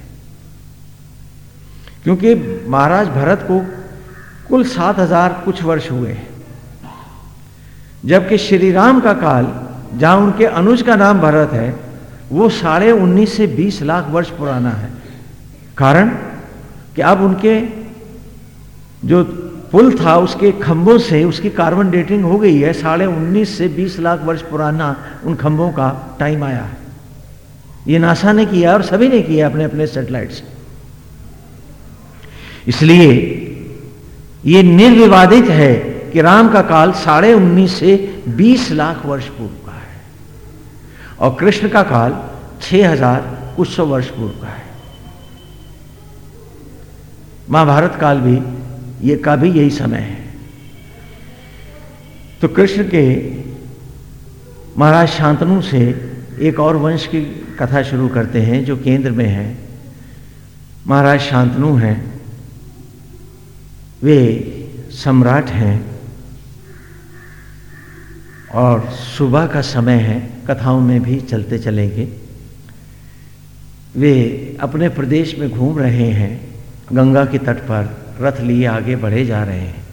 क्योंकि महाराज, भरत को कुल सात हज़ार कुछ वर्ष हुए जबकि श्री राम का काल, जहाँ उनके अनुज का नाम भरत है, वो साढ़े उन्नीस से बीस लाख वर्ष पुराना है। कारण कि अब उनके जो पुल था उसके खंभों से उसकी कार्बन डेटिंग हो गई है। साढ़े उन्नीस से बीस लाख वर्ष पुराना उन खंभों का टाइम आया है। ये नासा ने किया और सभी ने किया अपने अपने सेटेलाइट से इसलिए ये निर्विवादित है कि राम का काल साढ़े उन्नीस से बीस लाख वर्ष पूर्व का है और कृष्ण का काल छह हज़ार कुछ सौ वर्ष पूर्व का है। महाभारत काल भी ये का भी यही समय है। तो कृष्ण के महाराज शांतनु से एक और वंश की कथा शुरू करते हैं जो केंद्र में है। महाराज शांतनु हैं। वे सम्राट हैं और सुबह का समय है, कथाओं में भी चलते चलेंगे। वे अपने प्रदेश में घूम रहे हैं, गंगा के तट पर। रथ लिए आगे बढ़े जा रहे हैं।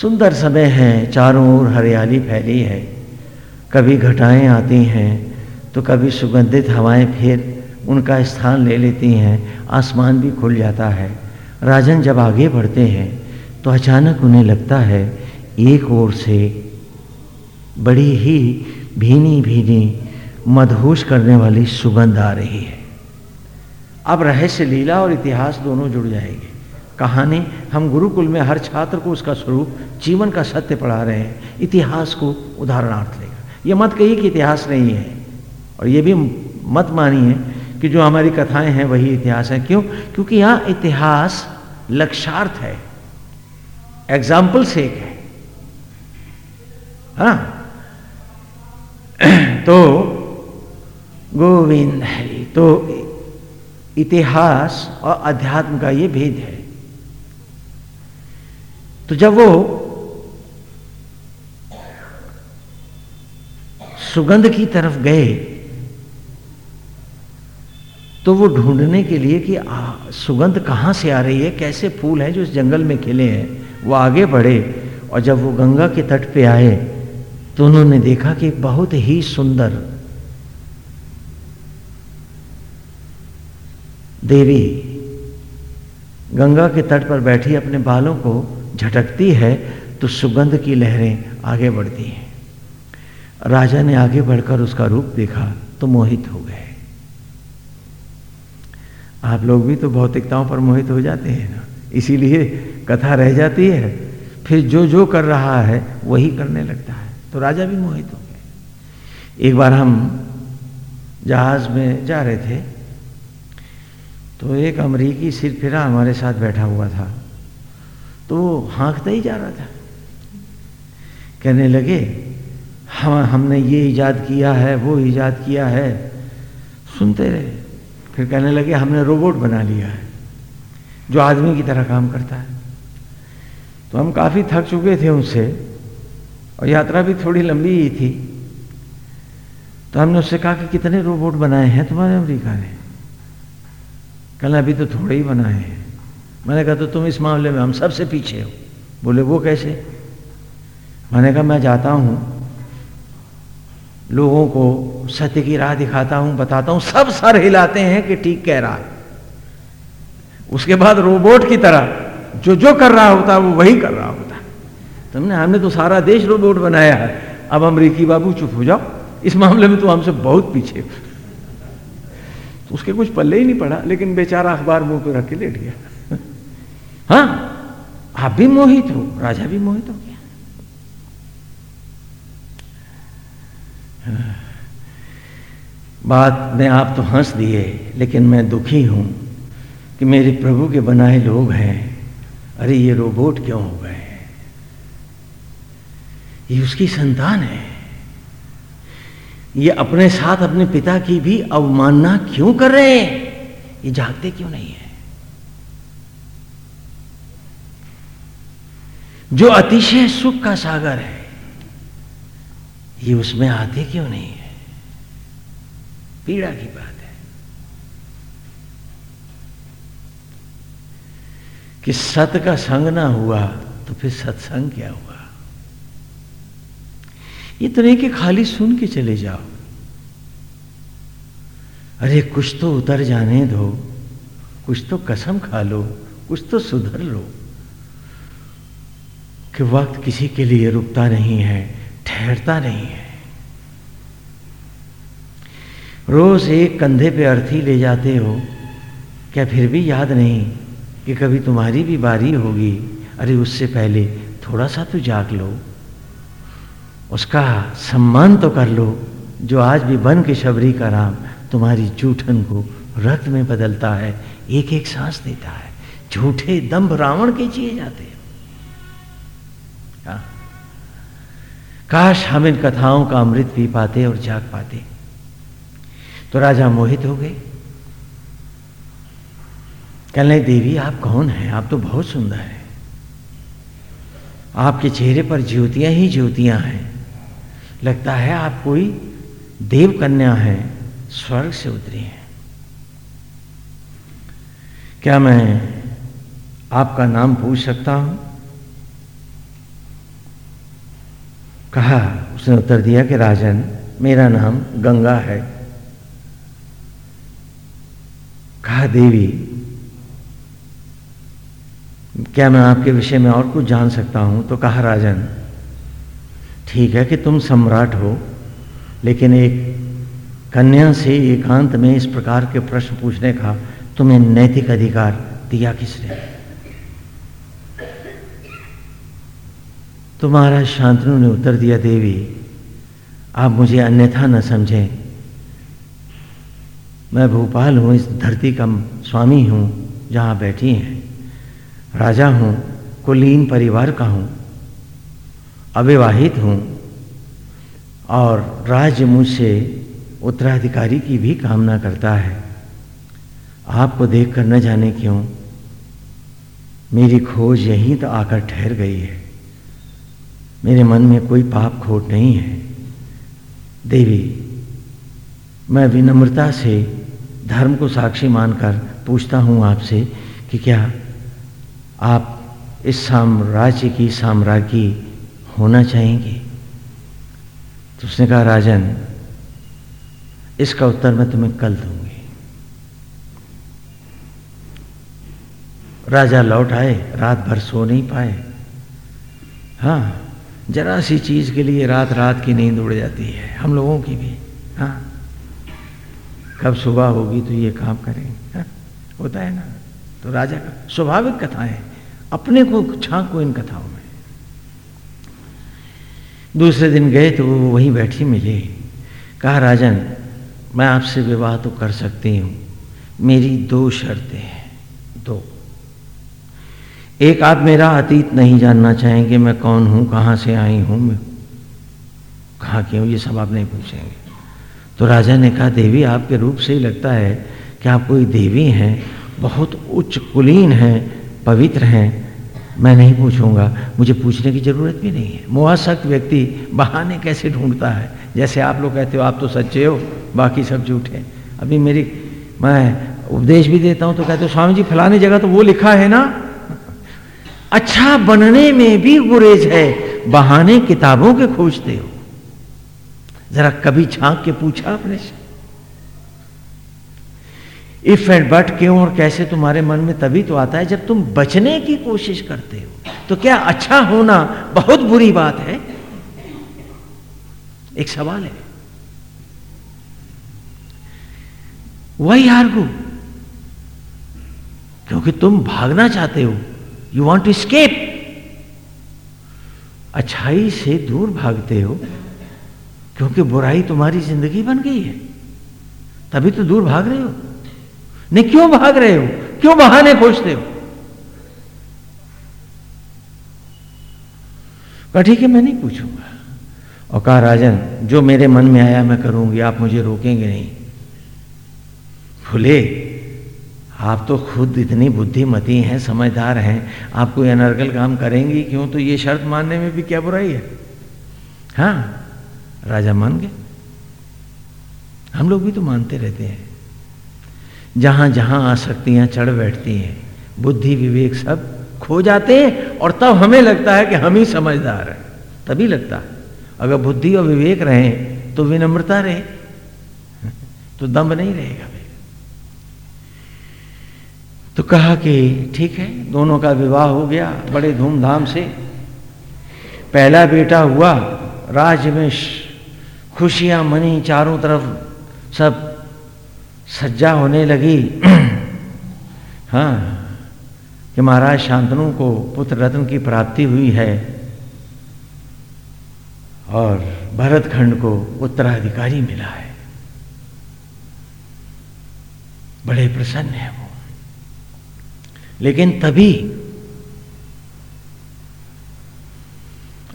सुंदर समय है, चारों ओर हरियाली फैली है। कभी घटाएँ आती हैं तो कभी सुगंधित हवाएँ फिर उनका स्थान ले लेती हैं। आसमान भी खुल जाता है। राजन जब आगे बढ़ते हैं तो अचानक उन्हें लगता है, एक ओर से बड़ी ही भीनी भीनी मदहोश करने वाली सुगंध आ रही है। अब रहस्य लीला और इतिहास दोनों जुड़ जाएँगे। कहानी, हम गुरुकुल में हर छात्र को उसका स्वरूप, जीवन का सत्य पढ़ा रहे हैं, इतिहास को उदाहरणार्थ लेगा ये मत कहिए कि इतिहास नहीं है, और ये भी मत मानिए कि जो हमारी कथाएँ हैं वही इतिहास है। क्यों? क्योंकि यहाँ इतिहास लक्षार्थ है एग्ज़ाम्पल से एक है। हा? तो गोविंद हरि तो इतिहास और अध्यात्म का ये भेद है। तो जब वो सुगंध की तरफ़ गए तो वो ढूँढने के लिए कि आ, सुगंध कहाँ से आ रही है? कैसे फूल हैं जो इस जंगल में खिले हैं? वो आगे बढ़े और जब वो गंगा के तट पे आए तो उन्होंने देखा कि बहुत ही सुंदर देवी। गंगा के तट पर बैठी अपने बालों को झटकती है तो सुगंध की लहरें आगे बढ़ती हैं। राजा ने आगे बढ़कर उसका रूप देखा तो मोहित हो गए। आप लोग भी तो भौतिकताओं पर मोहित हो जाते हैं ना। इसीलिए कथा रह जाती है, फिर जो जो कर रहा है, वही करने लगता है। तो राजा भी मोहित हो गए। एक बार हम जहाज़ में जा रहे थे तो एक अमरीकी सिर फिरा हमारे साथ बैठा हुआ था। तो वो हाँकता ही जा रहा था। कहने लगे, हम, हमने ये ईजाद किया है, वो ईजाद किया है। सुनते रहे। फिर कहने लगे, हमने रोबोट बना लिया है, जो आदमी की तरह काम करता है। तो हम काफ़ी थक चुके थे उससे और यात्रा भी थोड़ी लंबी ही थी। तो हमने उससे कहा कि, कितने रोबोट बनाए हैं तुम्हारे अमेरिका ने? कल अभी तो थोड़े ही बनाए हैं। मैंने कहा तो तुम इस मामले में हम सबसे पीछे हो। बोले, वो कैसे? मैंने कहा, मैं जाता हूँ, लोगों को सत्य की राह दिखाता हूँ, बताता हूँ। सब सर हिलाते हैं कि ठीक कह रहा है। उसके बाद रोबोट की तरह जो जो कर रहा होता, वो वही कर रहा होता। तुमने, हमने तो सारा देश रोबोट बनाया है। अब अमरीकी बाबू चुप हो जाओ। इस मामले में तो हमसे बहुत पीछे तो उसके कुछ पल्ले ही नहीं पड़ा, लेकिन बेचारा अखबार मुँह पर रख के लेट गया। हाँ आप भी मोहित हो, राजा भी मोहित हो गया। बात में आप तो हंस दिए, लेकिन मैं दुखी हूँ कि मेरे प्रभु के बनाए लोग हैं। अरे, ये रोबोट क्यों हो गए ये उसकी संतान है। ये अपने साथ अपने पिता की भी अवमानना क्यों कर रहे हैं? ये जागते क्यों नहीं है? जो अतिशय सुख का सागर है, ये उसमें आते क्यों नहीं है? पीड़ा की बात है। कि सत का संग ना हुआ तो फिर सत्संग क्या हुआ? ये तो नहीं कि खाली सुन के चले जाओ। अरे, कुछ तो उतर जाने दो, कुछ तो कसम खा लो, कुछ तो सुधर लो। कि वक्त किसी के लिए रुकता नहीं है, ठहरता नहीं है। रोज एक कंधे पे अर्थी ले जाते हो, क्या फिर भी याद नहीं कि कभी तुम्हारी भी बारी होगी? अरे, उससे पहले थोड़ा सा तो जाग लो। उसका सम्मान तो कर लो, जो आज भी बन के शबरी का राम तुम्हारी जूठन को रक्त में बदलता है एक एक सांस देता है। झूठे दम्भ रावण के जिए जाते हैं। हाँ। काश हम इन कथाओं का अमृत पी पाते और जाग पाते। तो राजा मोहित हो गए। कहने देवी, आप कौन हैं? आप तो बहुत सुंदर हैं। आपके चेहरे पर ज्योतियाँ ही ज्योतियाँ हैं। लगता है आप कोई देव कन्या है, स्वर्ग से उतरी है। क्या मैं आपका नाम पूछ सकता हूँ? कहा, उसने उत्तर दिया कि राजन, मेरा नाम गंगा है। कहा, देवी, क्या मैं आपके विषय में और कुछ जान सकता हूँ? तो कहा, राजन ठीक है कि तुम सम्राट हो, लेकिन एक कन्या से एकांत में इस प्रकार के प्रश्न पूछने का तुम्हें नैतिक अधिकार दिया किसने? तो महाराज शांतनु ने उत्तर दिया, देवी, आप मुझे अन्यथा न समझें। मैं भोपाल हूँ, इस धरती का स्वामी हूँ, जहाँ बैठी हैं। राजा हूँ, कुलीन परिवार का हूँ। अविवाहित हूँ। और राज्य मुझसे उत्तराधिकारी की भी कामना करता है। आपको देखकर न जाने क्यों, मेरी खोज यहीं तो आकर ठहर गई है। मेरे मन में कोई पाप खोट नहीं है। देवी, मैं विनम्रता से धर्म को साक्षी मानकर पूछता हूँ आपसे कि क्या आप इस साम्राज्य की साम्राज्ञी होना चाहेंगे। तो उसने कहा, राजन, इसका उत्तर मैं तुम्हें कल दूँगी। राजा लौट आए, रात भर सो नहीं पाए। हाँ जरा सी चीज़ के लिए रात रात की नींद उड़ जाती है, हम लोगों की भी। हाँ कब सुबह होगी तो ये काम करेंगे। हाँ? होता है ना? तो राजा का स्वाभाविक कथा है। अपने को को इन कथाओं में। दूसरे दिन गए तो वो वहीं बैठी मिली। कहा, राजन, मैं आपसे विवाह तो कर सकती हूँ। मेरी दो शर्तें हैं। दो। एक, आप मेरा अतीत नहीं जानना चाहेंगे मैं कौन हूँ, कहाँ से आई हूँ मैं। कहा, क्यों? ये सब आप नहीं पूछेंगे। तो राजा ने कहा, देवी, आपके रूप से ही लगता है कि आप कोई देवी हैं, बहुत उच्च कुलीन हैं, पवित्र हैं मैं नहीं पूछूँगा, मुझे पूछने की ज़रूरत भी नहीं है। मुआसक्त व्यक्ति बहाने कैसे ढूंढता है? जैसे आप लोग कहते हो, आप तो सच्चे हो, बाकी सब झूठे अभी मेरी, मैं उपदेश भी देता हूँ तो कहते हो, स्वामी जी, फलानी जगह तो वो लिखा है ना? अच्छा बनने में भी गुरेज है, बहाने किताबों के खोजते हो। जरा कभी झाँक के पूछा अपने से इफ़ एंड बट क्यों और कैसे तुम्हारे मन में तभी तो आता है जब तुम बचने की कोशिश करते हो। तो क्या अच्छा होना बहुत बुरी बात है? एक सवाल है। वही आर्गू क्योंकि तुम भागना चाहते हो। यू वॉन्ट टू स्केप अच्छाई से दूर भागते हो, क्योंकि बुराई तुम्हारी ज़िंदगी बन गई है। तभी तो दूर भाग रहे हो। नहीं, क्यों भाग रहे हो? क्यों बहाने खोजते हो? ठीक है, मैं नहीं पूछूँगा। और कहा, राजन, जो मेरे मन में आया, मैं करूँगी, आप मुझे रोकेंगे नहीं। भूले, आप तो खुद इतनी बुद्धिमती हैं, समझदार हैं, आप कोई अनर्गल काम करेंगी, क्यों? तो ये शर्त मानने में भी क्या बुराई है? हाँ राजा मान गए। हम लोग भी तो मानते रहते हैं। जहाँ जहाँ आसक्तियाँ चढ़ बैठती हैं, बुद्धि विवेक सब खो जाते हैं, और तब हमें लगता है कि हम ही समझदार हैं। तभी लगता है। अगर बुद्धि और विवेक रहे तो विनम्रता रहे। तो दम नहीं रहेगा तो कहा कि ठीक है, दोनों का विवाह हो गया बड़े धूमधाम से। पहला बेटा हुआ, राज्य में खुशियाँ मनी चारों तरफ़, सब सज्जा होने लगी। हाँ कि महाराज शांतनु को पुत्र रत्न की प्राप्ति हुई है और भरत खंड को उत्तराधिकारी मिला है। बड़े प्रसन्न है वो। लेकिन तभी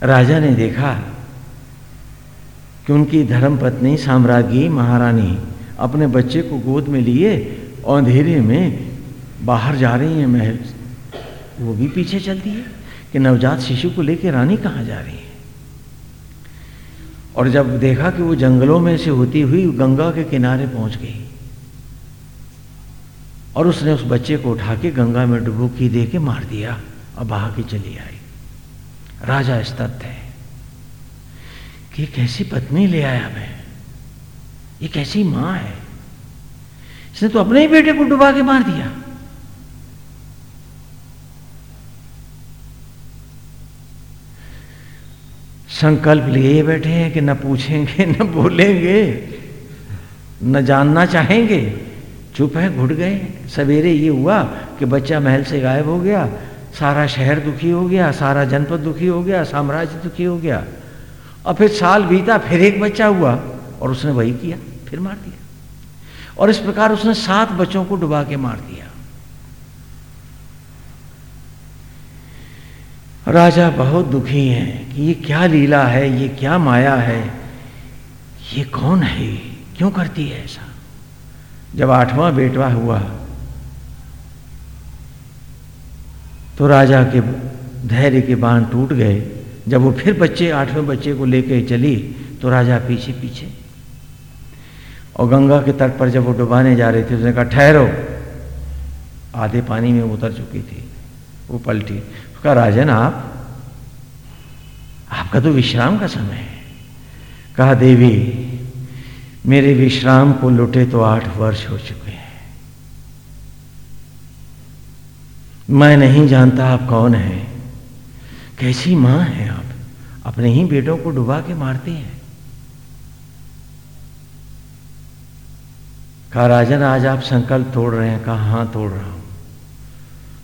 राजा ने देखा कि उनकी धर्मपत्नी, साम्राज्ञी, महारानी अपने बच्चे को गोद में लिए और अंधेरे में बाहर जा रही है महल। वो भी पीछे चलती है कि नवजात शिशु को लेकर रानी कहाँ जा रही है? और जब देखा कि वो जंगलों में से होती हुई गंगा के किनारे पहुँच गई, और उसने उस बच्चे को उठा के गंगा में डुबोकी दे के मार दिया और बहा के चली आई। राजा स्तब्ध है कि कैसी पत्नी ले आया मैं? ये कैसी माँ है? इसने तो अपने ही बेटे को डुबा के मार दिया। संकल्प लिए बैठे हैं कि न पूछेंगे, न बोलेंगे, न जानना चाहेंगे। चुप है, घुट गए। सवेरे ये हुआ कि बच्चा महल से गायब हो गया, सारा शहर दुखी हो गया, सारा जनपद दुखी हो गया, साम्राज्य दुखी हो गया। और फिर साल बीता, फिर एक बच्चा हुआ और उसने वही किया। फिर मार दिया। और इस प्रकार उसने सात बच्चों को डुबा के मार दिया। राजा बहुत दुखी हैं कि ये क्या लीला है, ये क्या माया है, ये कौन है, क्यों करती है ऐसा? जब आठवां बेटवा हुआ तो राजा के धैर्य के बाँध टूट गए। जब वो फिर बच्चे, आठवें बच्चे को लेकर चली तो राजा पीछे पीछे और गंगा के तट पर जब वो डुबाने जा रही थी, उसने कहा, ठहरो। आधे पानी में उतर चुकी थी, वो पलटी। उसका राजन, आप, आपका तो विश्राम का समय है। कहा, देवी, मेरे विश्राम को लुटे तो आठ वर्ष हो चुके हैं। मैं नहीं जानता आप कौन हैं। कैसी माँ हैं आप? अपने ही बेटों को डुबा के मारती हैं। कहा, राजन, आज आप संकल्प तोड़ रहे हैं। कहा, हाँ, तोड़ रहा हूँ।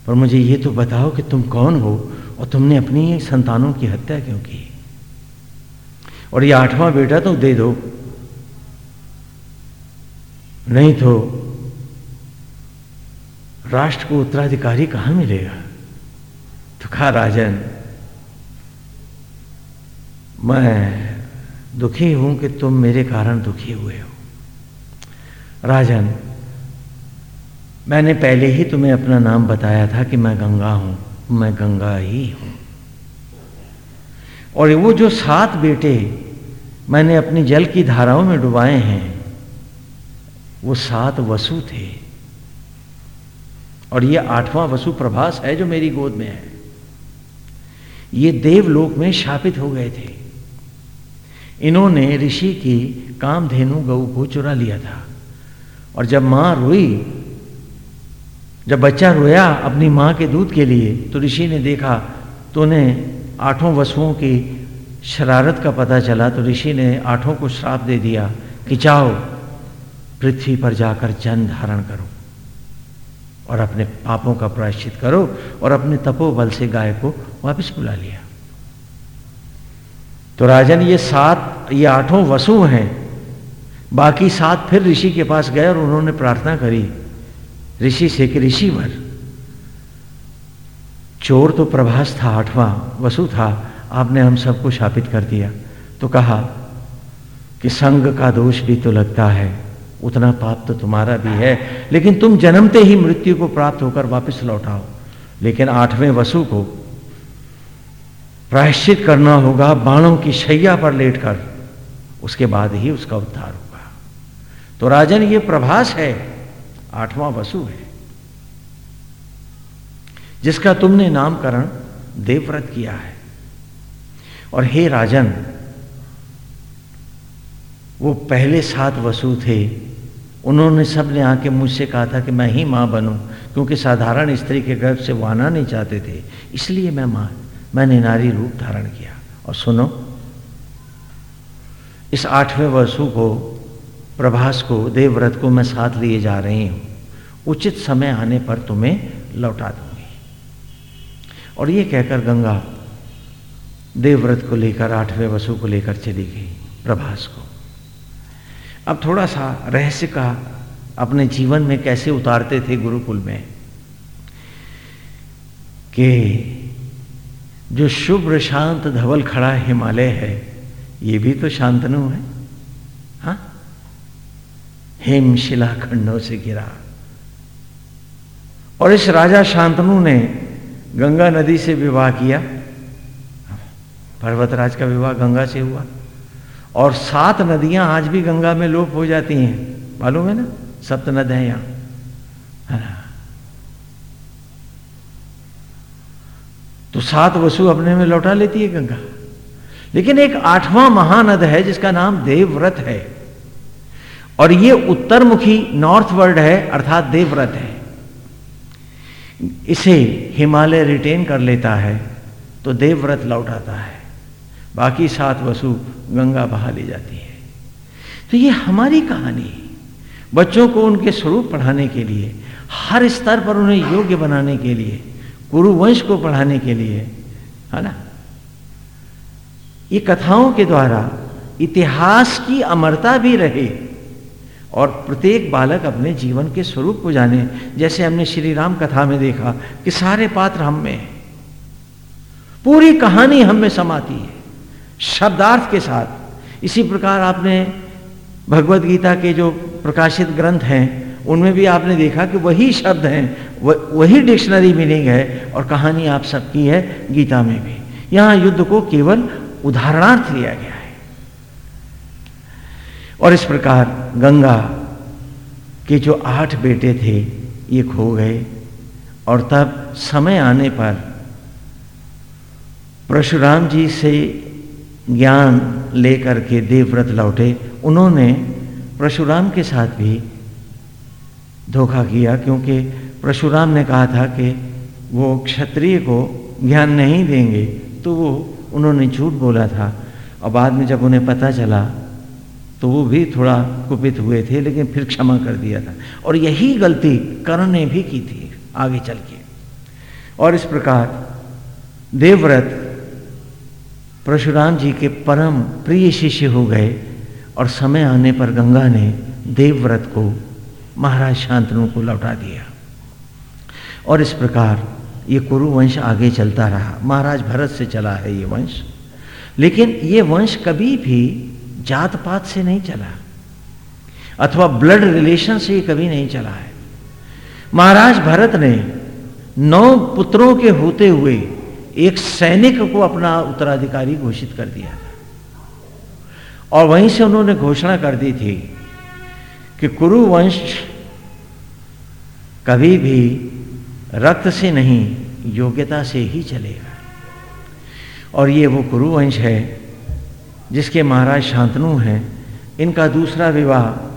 पर मुझे ये तो बताओ कि तुम कौन हो और तुमने अपनी संतानों की हत्या क्यों की? और ये आठवां बेटा तो दे दो। नहीं तो राष्ट्र को उत्तराधिकारी कहाँ मिलेगा? तो कहा, राजन, मैं दुखी हूँ कि तुम मेरे कारण दुखी हुए हो। राजन, मैंने पहले ही तुम्हें अपना नाम बताया था कि मैं गंगा हूँ, मैं गंगा ही हूँ। और वो जो सात बेटे मैंने अपनी जल की धाराओं में डुबाए हैं, वो सात वसु थे। और ये आठवां वसु प्रभास है जो मेरी गोद में है। ये देवलोक में शापित हो गए थे। इन्होंने ऋषि की कामधेनु गऊ को चुरा लिया था। और जब माँ रोई, जब बच्चा रोया अपनी माँ के दूध के लिए तो ऋषि ने देखा तो उन्हें आठों वसुओं की शरारत का पता चला तो ऋषि ने आठों को श्राप दे दिया कि जाओ, पृथ्वी पर जाकर जन धारण करो और अपने पापों का प्रायश्चित करो और अपने तपोबल से गाय को वापस बुला लिया। तो राजन, ये सात, ये आठों वसु हैं बाकी सात फिर ऋषि के पास गए और उन्होंने प्रार्थना करी, ऋषि से कि ऋषिवर, चोर तो प्रभास था, आठवां वसु था, आपने हम सबको शापित कर दिया। तो कहा, कि संग का दोष भी तो लगता है, उतना पाप तो तुम्हारा भी है, लेकिन तुम जन्मते ही मृत्यु को प्राप्त होकर वापस लौटाओ लेकिन आठवें वसु को प्रायश्चित करना होगा, बाणों की शैया पर लेटकर, उसके बाद ही उसका उद्धार तो राजन, ये प्रभास है, आठवां वसु है, जिसका तुमने नामकरण देवव्रत किया है। और हे राजन, वो पहले सात वसु थे, उन्होंने सबने आके मुझसे कहा था कि मैं ही माँ बनूं, क्योंकि साधारण स्त्री के गर्भ से वो आना नहीं चाहते थे। इसलिए मैं माँ, मैंने नारी रूप धारण किया। और सुनो, इस आठवें वसु को प्रभास को, देवव्रत को मैं साथ लिए जा रही हूँ। उचित समय आने पर तुम्हें लौटा दूँगी। और ये कहकर गंगा देवव्रत को लेकर, आठवें वसु को लेकर चली गई प्रभास को। अब थोड़ा सा रहस्य का अपने जीवन में कैसे उतारते थे गुरुकुल में कि जो शुभ्र शांत धवल खड़ा हिमालय है, ये भी तो शांतनु है। हा हेम शिला खंडों से गिरा। और इस राजा शांतनु ने गंगा नदी से विवाह किया। पर्वतराज का विवाह गंगा से हुआ। और सात नदियाँ आज भी गंगा में लोप हो जाती हैं। मालूम है ना? सप्त नद है यहाँ। तो सात वसु अपने में लौटा लेती है गंगा। लेकिन एक आठवां महानद है जिसका नाम देवव्रत है। और ये उत्तरमुखी नॉर्थ वर्ल्ड है, अर्थात देवव्रत है। इसे हिमालय रिटेन कर लेता है तो देवव्रत लौट आता है। बाकी सात वसु गंगा बहा ली जाती है। तो ये हमारी कहानी, बच्चों को उनके स्वरूप पढ़ाने के लिए, हर स्तर पर उन्हें योग्य बनाने के लिए, कुरुवंश को पढ़ाने के लिए, है ना? ये कथाओं के द्वारा इतिहास की अमरता भी रहे। और प्रत्येक बालक अपने जीवन के स्वरूप को जाने। जैसे हमने श्री राम कथा में देखा कि सारे पात्र हम में हैं। पूरी कहानी हम में समाती है, शब्दार्थ के साथ। इसी प्रकार आपने भगवत गीता के जो प्रकाशित ग्रंथ हैं, उनमें भी आपने देखा कि वही शब्द हैं वही डिक्शनरी मीनिंग है और कहानी आप सबकी है गीता में भी। यहाँ युद्ध को केवल उदाहरणार्थ लिया गया है। और इस प्रकार गंगा के जो आठ बेटे थे, ये खो गए। और तब समय आने पर परशुराम जी से ज्ञान लेकर के देवव्रत लौटे। उन्होंने परशुराम के साथ भी धोखा किया, क्योंकि परशुराम ने कहा था कि वो क्षत्रिय को ज्ञान नहीं देंगे तो वो उन्होंने झूठ बोला था। और बाद में जब उन्हें पता चला तो वो भी थोड़ा कुपित हुए थे, लेकिन फिर क्षमा कर दिया था। और यही गलती कर्ण ने भी की थी, आगे चल के। और इस प्रकार देवव्रत परशुराम जी के परम प्रिय शिष्य हो गए और समय आने पर गंगा ने देवव्रत को, महाराज शांतनु को लौटा दिया। और इस प्रकार ये कुरु वंश आगे चलता रहा। महाराज भरत से चला है ये वंश। लेकिन ये वंश कभी भी जात पात से नहीं चला अथवा ब्लड रिलेशन से ये कभी नहीं चला है। महाराज भरत ने नौ पुत्रों के होते हुए एक सैनिक को अपना उत्तराधिकारी घोषित कर दिया था। और वहीं से उन्होंने घोषणा कर दी थी कि कुरु वंश कभी भी रक्त से नहीं, योग्यता से ही चलेगा। और ये वो कुरुवंश है जिसके महाराज शांतनु हैं, इनका दूसरा विवाह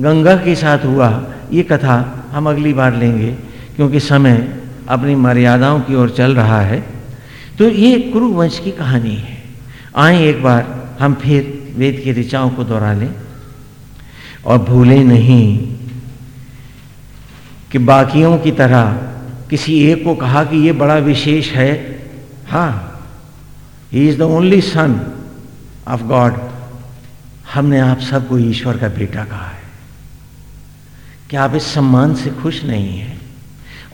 गंगा के साथ हुआ। ये कथा हम अगली बार लेंगे, क्योंकि समय अपनी मर्यादाओं की ओर चल रहा है। तो ये कुरुवंश की कहानी है। आए एक बार, हम फिर वेद की ऋचाओं को दोहरा लें। और भूलें नहीं कि बाकियों की तरह किसी एक को कहा कि ये बड़ा विशेष है। हाँ he is the only son of God हमने आप सबको ईश्वर का बेटा कहा है। क्या आप इस सम्मान से खुश नहीं हैं?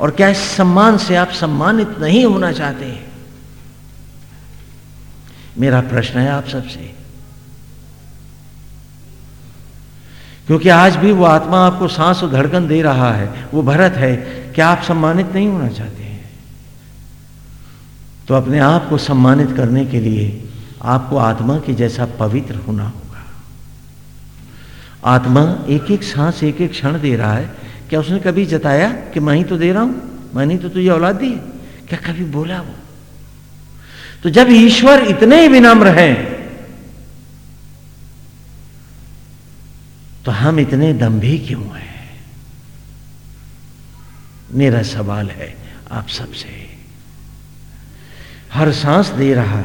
और क्या इस सम्मान से आप सम्मानित नहीं होना चाहते हैं? मेरा प्रश्न है आप सबसे। क्योंकि आज भी वो आत्मा आपको सांस और धड़कन दे रहा है, वो भरत है, क्या आप सम्मानित नहीं होना चाहते? तो अपने आप को सम्मानित करने के लिए आपको आत्मा के जैसा पवित्र होना होगा। आत्मा एक एक सांस एक एक क्षण दे रहा है। क्या उसने कभी जताया कि मैं ही तो दे रहा हूँ? मैंने तो तुझे औलाद दी क्या कभी बोला वो? तो जब ईश्वर इतने ही विनम्र हैं तो हम इतने दम्भी क्यों हैं? मेरा सवाल है आप सबसे। हर सांस दे रहा,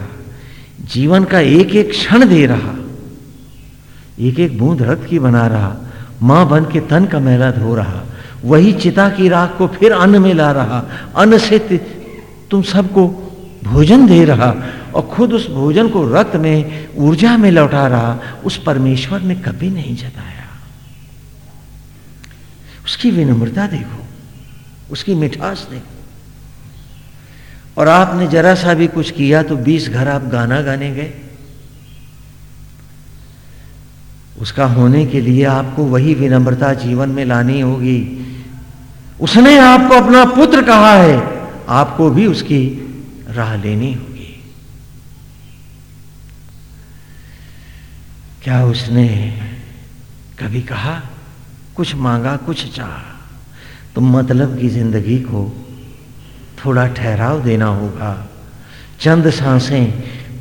जीवन का एक एक क्षण दे रहा एक एक बूंद रक्त की बना रहा, माँ बन के तन का मैला धो रहा, वही चिता की राख को फिर अन्न में ला रहा, अन्न से तुम सबको भोजन दे रहा, और खुद उस भोजन को रक्त में ऊर्जा में लौटा रहा, उस परमेश्वर ने कभी नहीं जताया। उसकी विनम्रता देखो, उसकी मिठास देखो और आपने जरा सा भी कुछ किया तो बीस घर आप गाना गाने गए। उसका होने के लिए आपको वही विनम्रता जीवन में लानी होगी। उसने आपको अपना पुत्र कहा है, आपको भी उसकी राह लेनी होगी। क्या उसने कभी कहा, कुछ मांगा, कुछ चाह? तो मतलब की ज़िंदगी को थोड़ा ठहराव देना होगा। चंद साँसें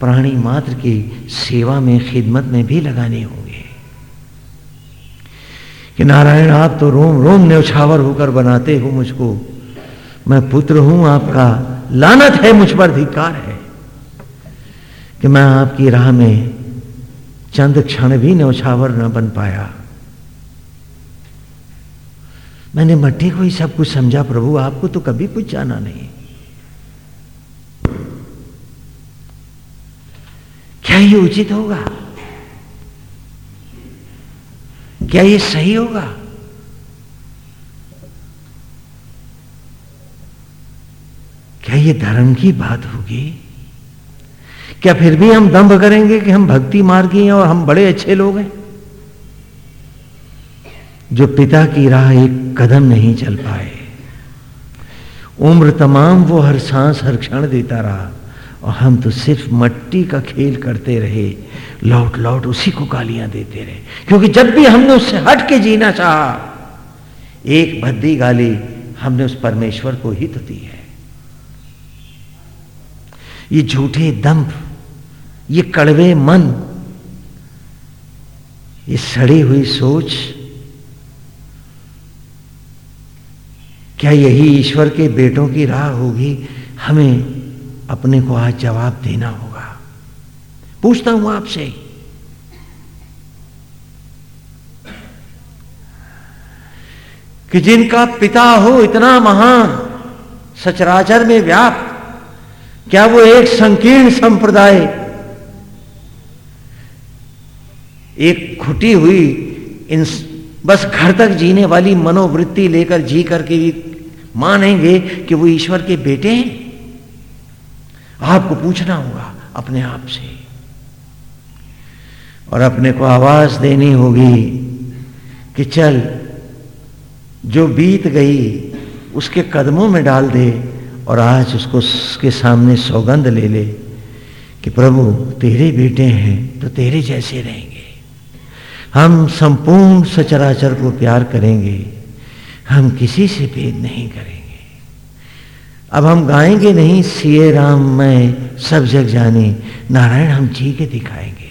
प्राणी मात्र की सेवा में, खिदमत में भी लगानी होंगे। कि नारायण, आप तो रोम रोम न्यौछावर होकर बनाते हो मुझको। मैं पुत्र हूँ, आपका लानत है, मुझ पर धिकार है। कि मैं आपकी राह में चंद क्षण भी न्यौछावर न बन पाया। मैंने मट्टी को ही सब कुछ समझा, प्रभु, आपको तो कभी कुछ जाना नहीं। क्या ये उचित होगा? क्या ये सही होगा? क्या ये धर्म की बात होगी? क्या फिर भी हम दंभ करेंगे कि हम भक्ति मार्गी हैं और हम बड़े अच्छे लोग हैं? जो पिता की राह एक कदम नहीं चल पाए। उम्र तमाम वो हर सांस, हर क्षण देता रहा। और हम तो सिर्फ़ मट्टी का खेल करते रहे। लौट लौट उसी को गालियाँ देते रहे। क्योंकि जब भी हमने उससे हट के जीना चाहा, एक भद्दी गाली हमने उस परमेश्वर को ही तो दी है। ये झूठे दंभ, ये कड़वे मन, ये सड़ी हुई सोच, क्या यही ईश्वर के बेटों की राह होगी? हमें अपने को आज जवाब देना होगा। पूछता हूँ आपसे, कि जिनका पिता हो इतना महान सचराचर में व्याप्त, क्या वो एक संकीर्ण संप्रदाय? एक खुटी हुई इन बस घर तक जीने वाली मनोवृत्ति लेकर जी करके भी मानेंगे कि वो ईश्वर के बेटे हैं? आपको पूछना होगा अपने आप से। और अपने को आवाज़ देनी होगी कि चल, जो बीत गई उसके कदमों में डाल दे और आज उसको उसके सामने सौगंध ले ले कि प्रभु, तेरे बेटे हैं तो तेरे जैसे रहेंगे। हम संपूर्ण सचराचर को प्यार करेंगे। हम किसी से भेद नहीं करेंगे। अब हम गाएँगे नहीं, सीए राम मैं, सब जग जाने। नारायण, हम जी के दिखाएँगे।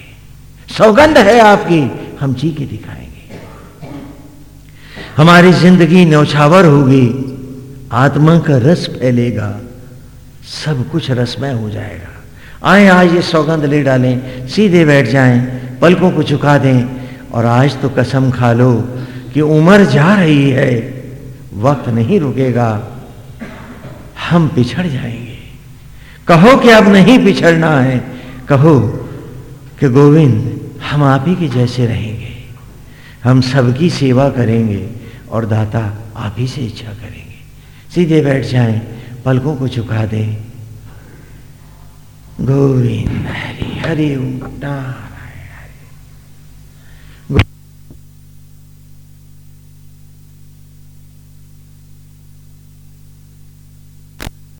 सौगंध है आपकी, हम जी के दिखाएँगे। हमारी ज़िंदगी नौछावर होगी, आत्मा का रस फैलेगा, सब कुछ रसमय हो जाएगा। आए, आज ये सौगंध ले डालें, सीधे बैठ जाएँ, पलकों को चुका दें, और आज तो कसम खा लो कि उम्र जा रही है, वक्त नहीं रुकेगा। हम पिछड़ जाएँगे। कहो कि अब नहीं पिछड़ना है। कहो कि गोविंद, हम आप ही के जैसे रहेंगे। हम सबकी सेवा करेंगे और दाता आप ही से इच्छा करेंगे। सीधे बैठ जाएँ, पलकों को चुका दें। गोविंद हरि हरि नारायण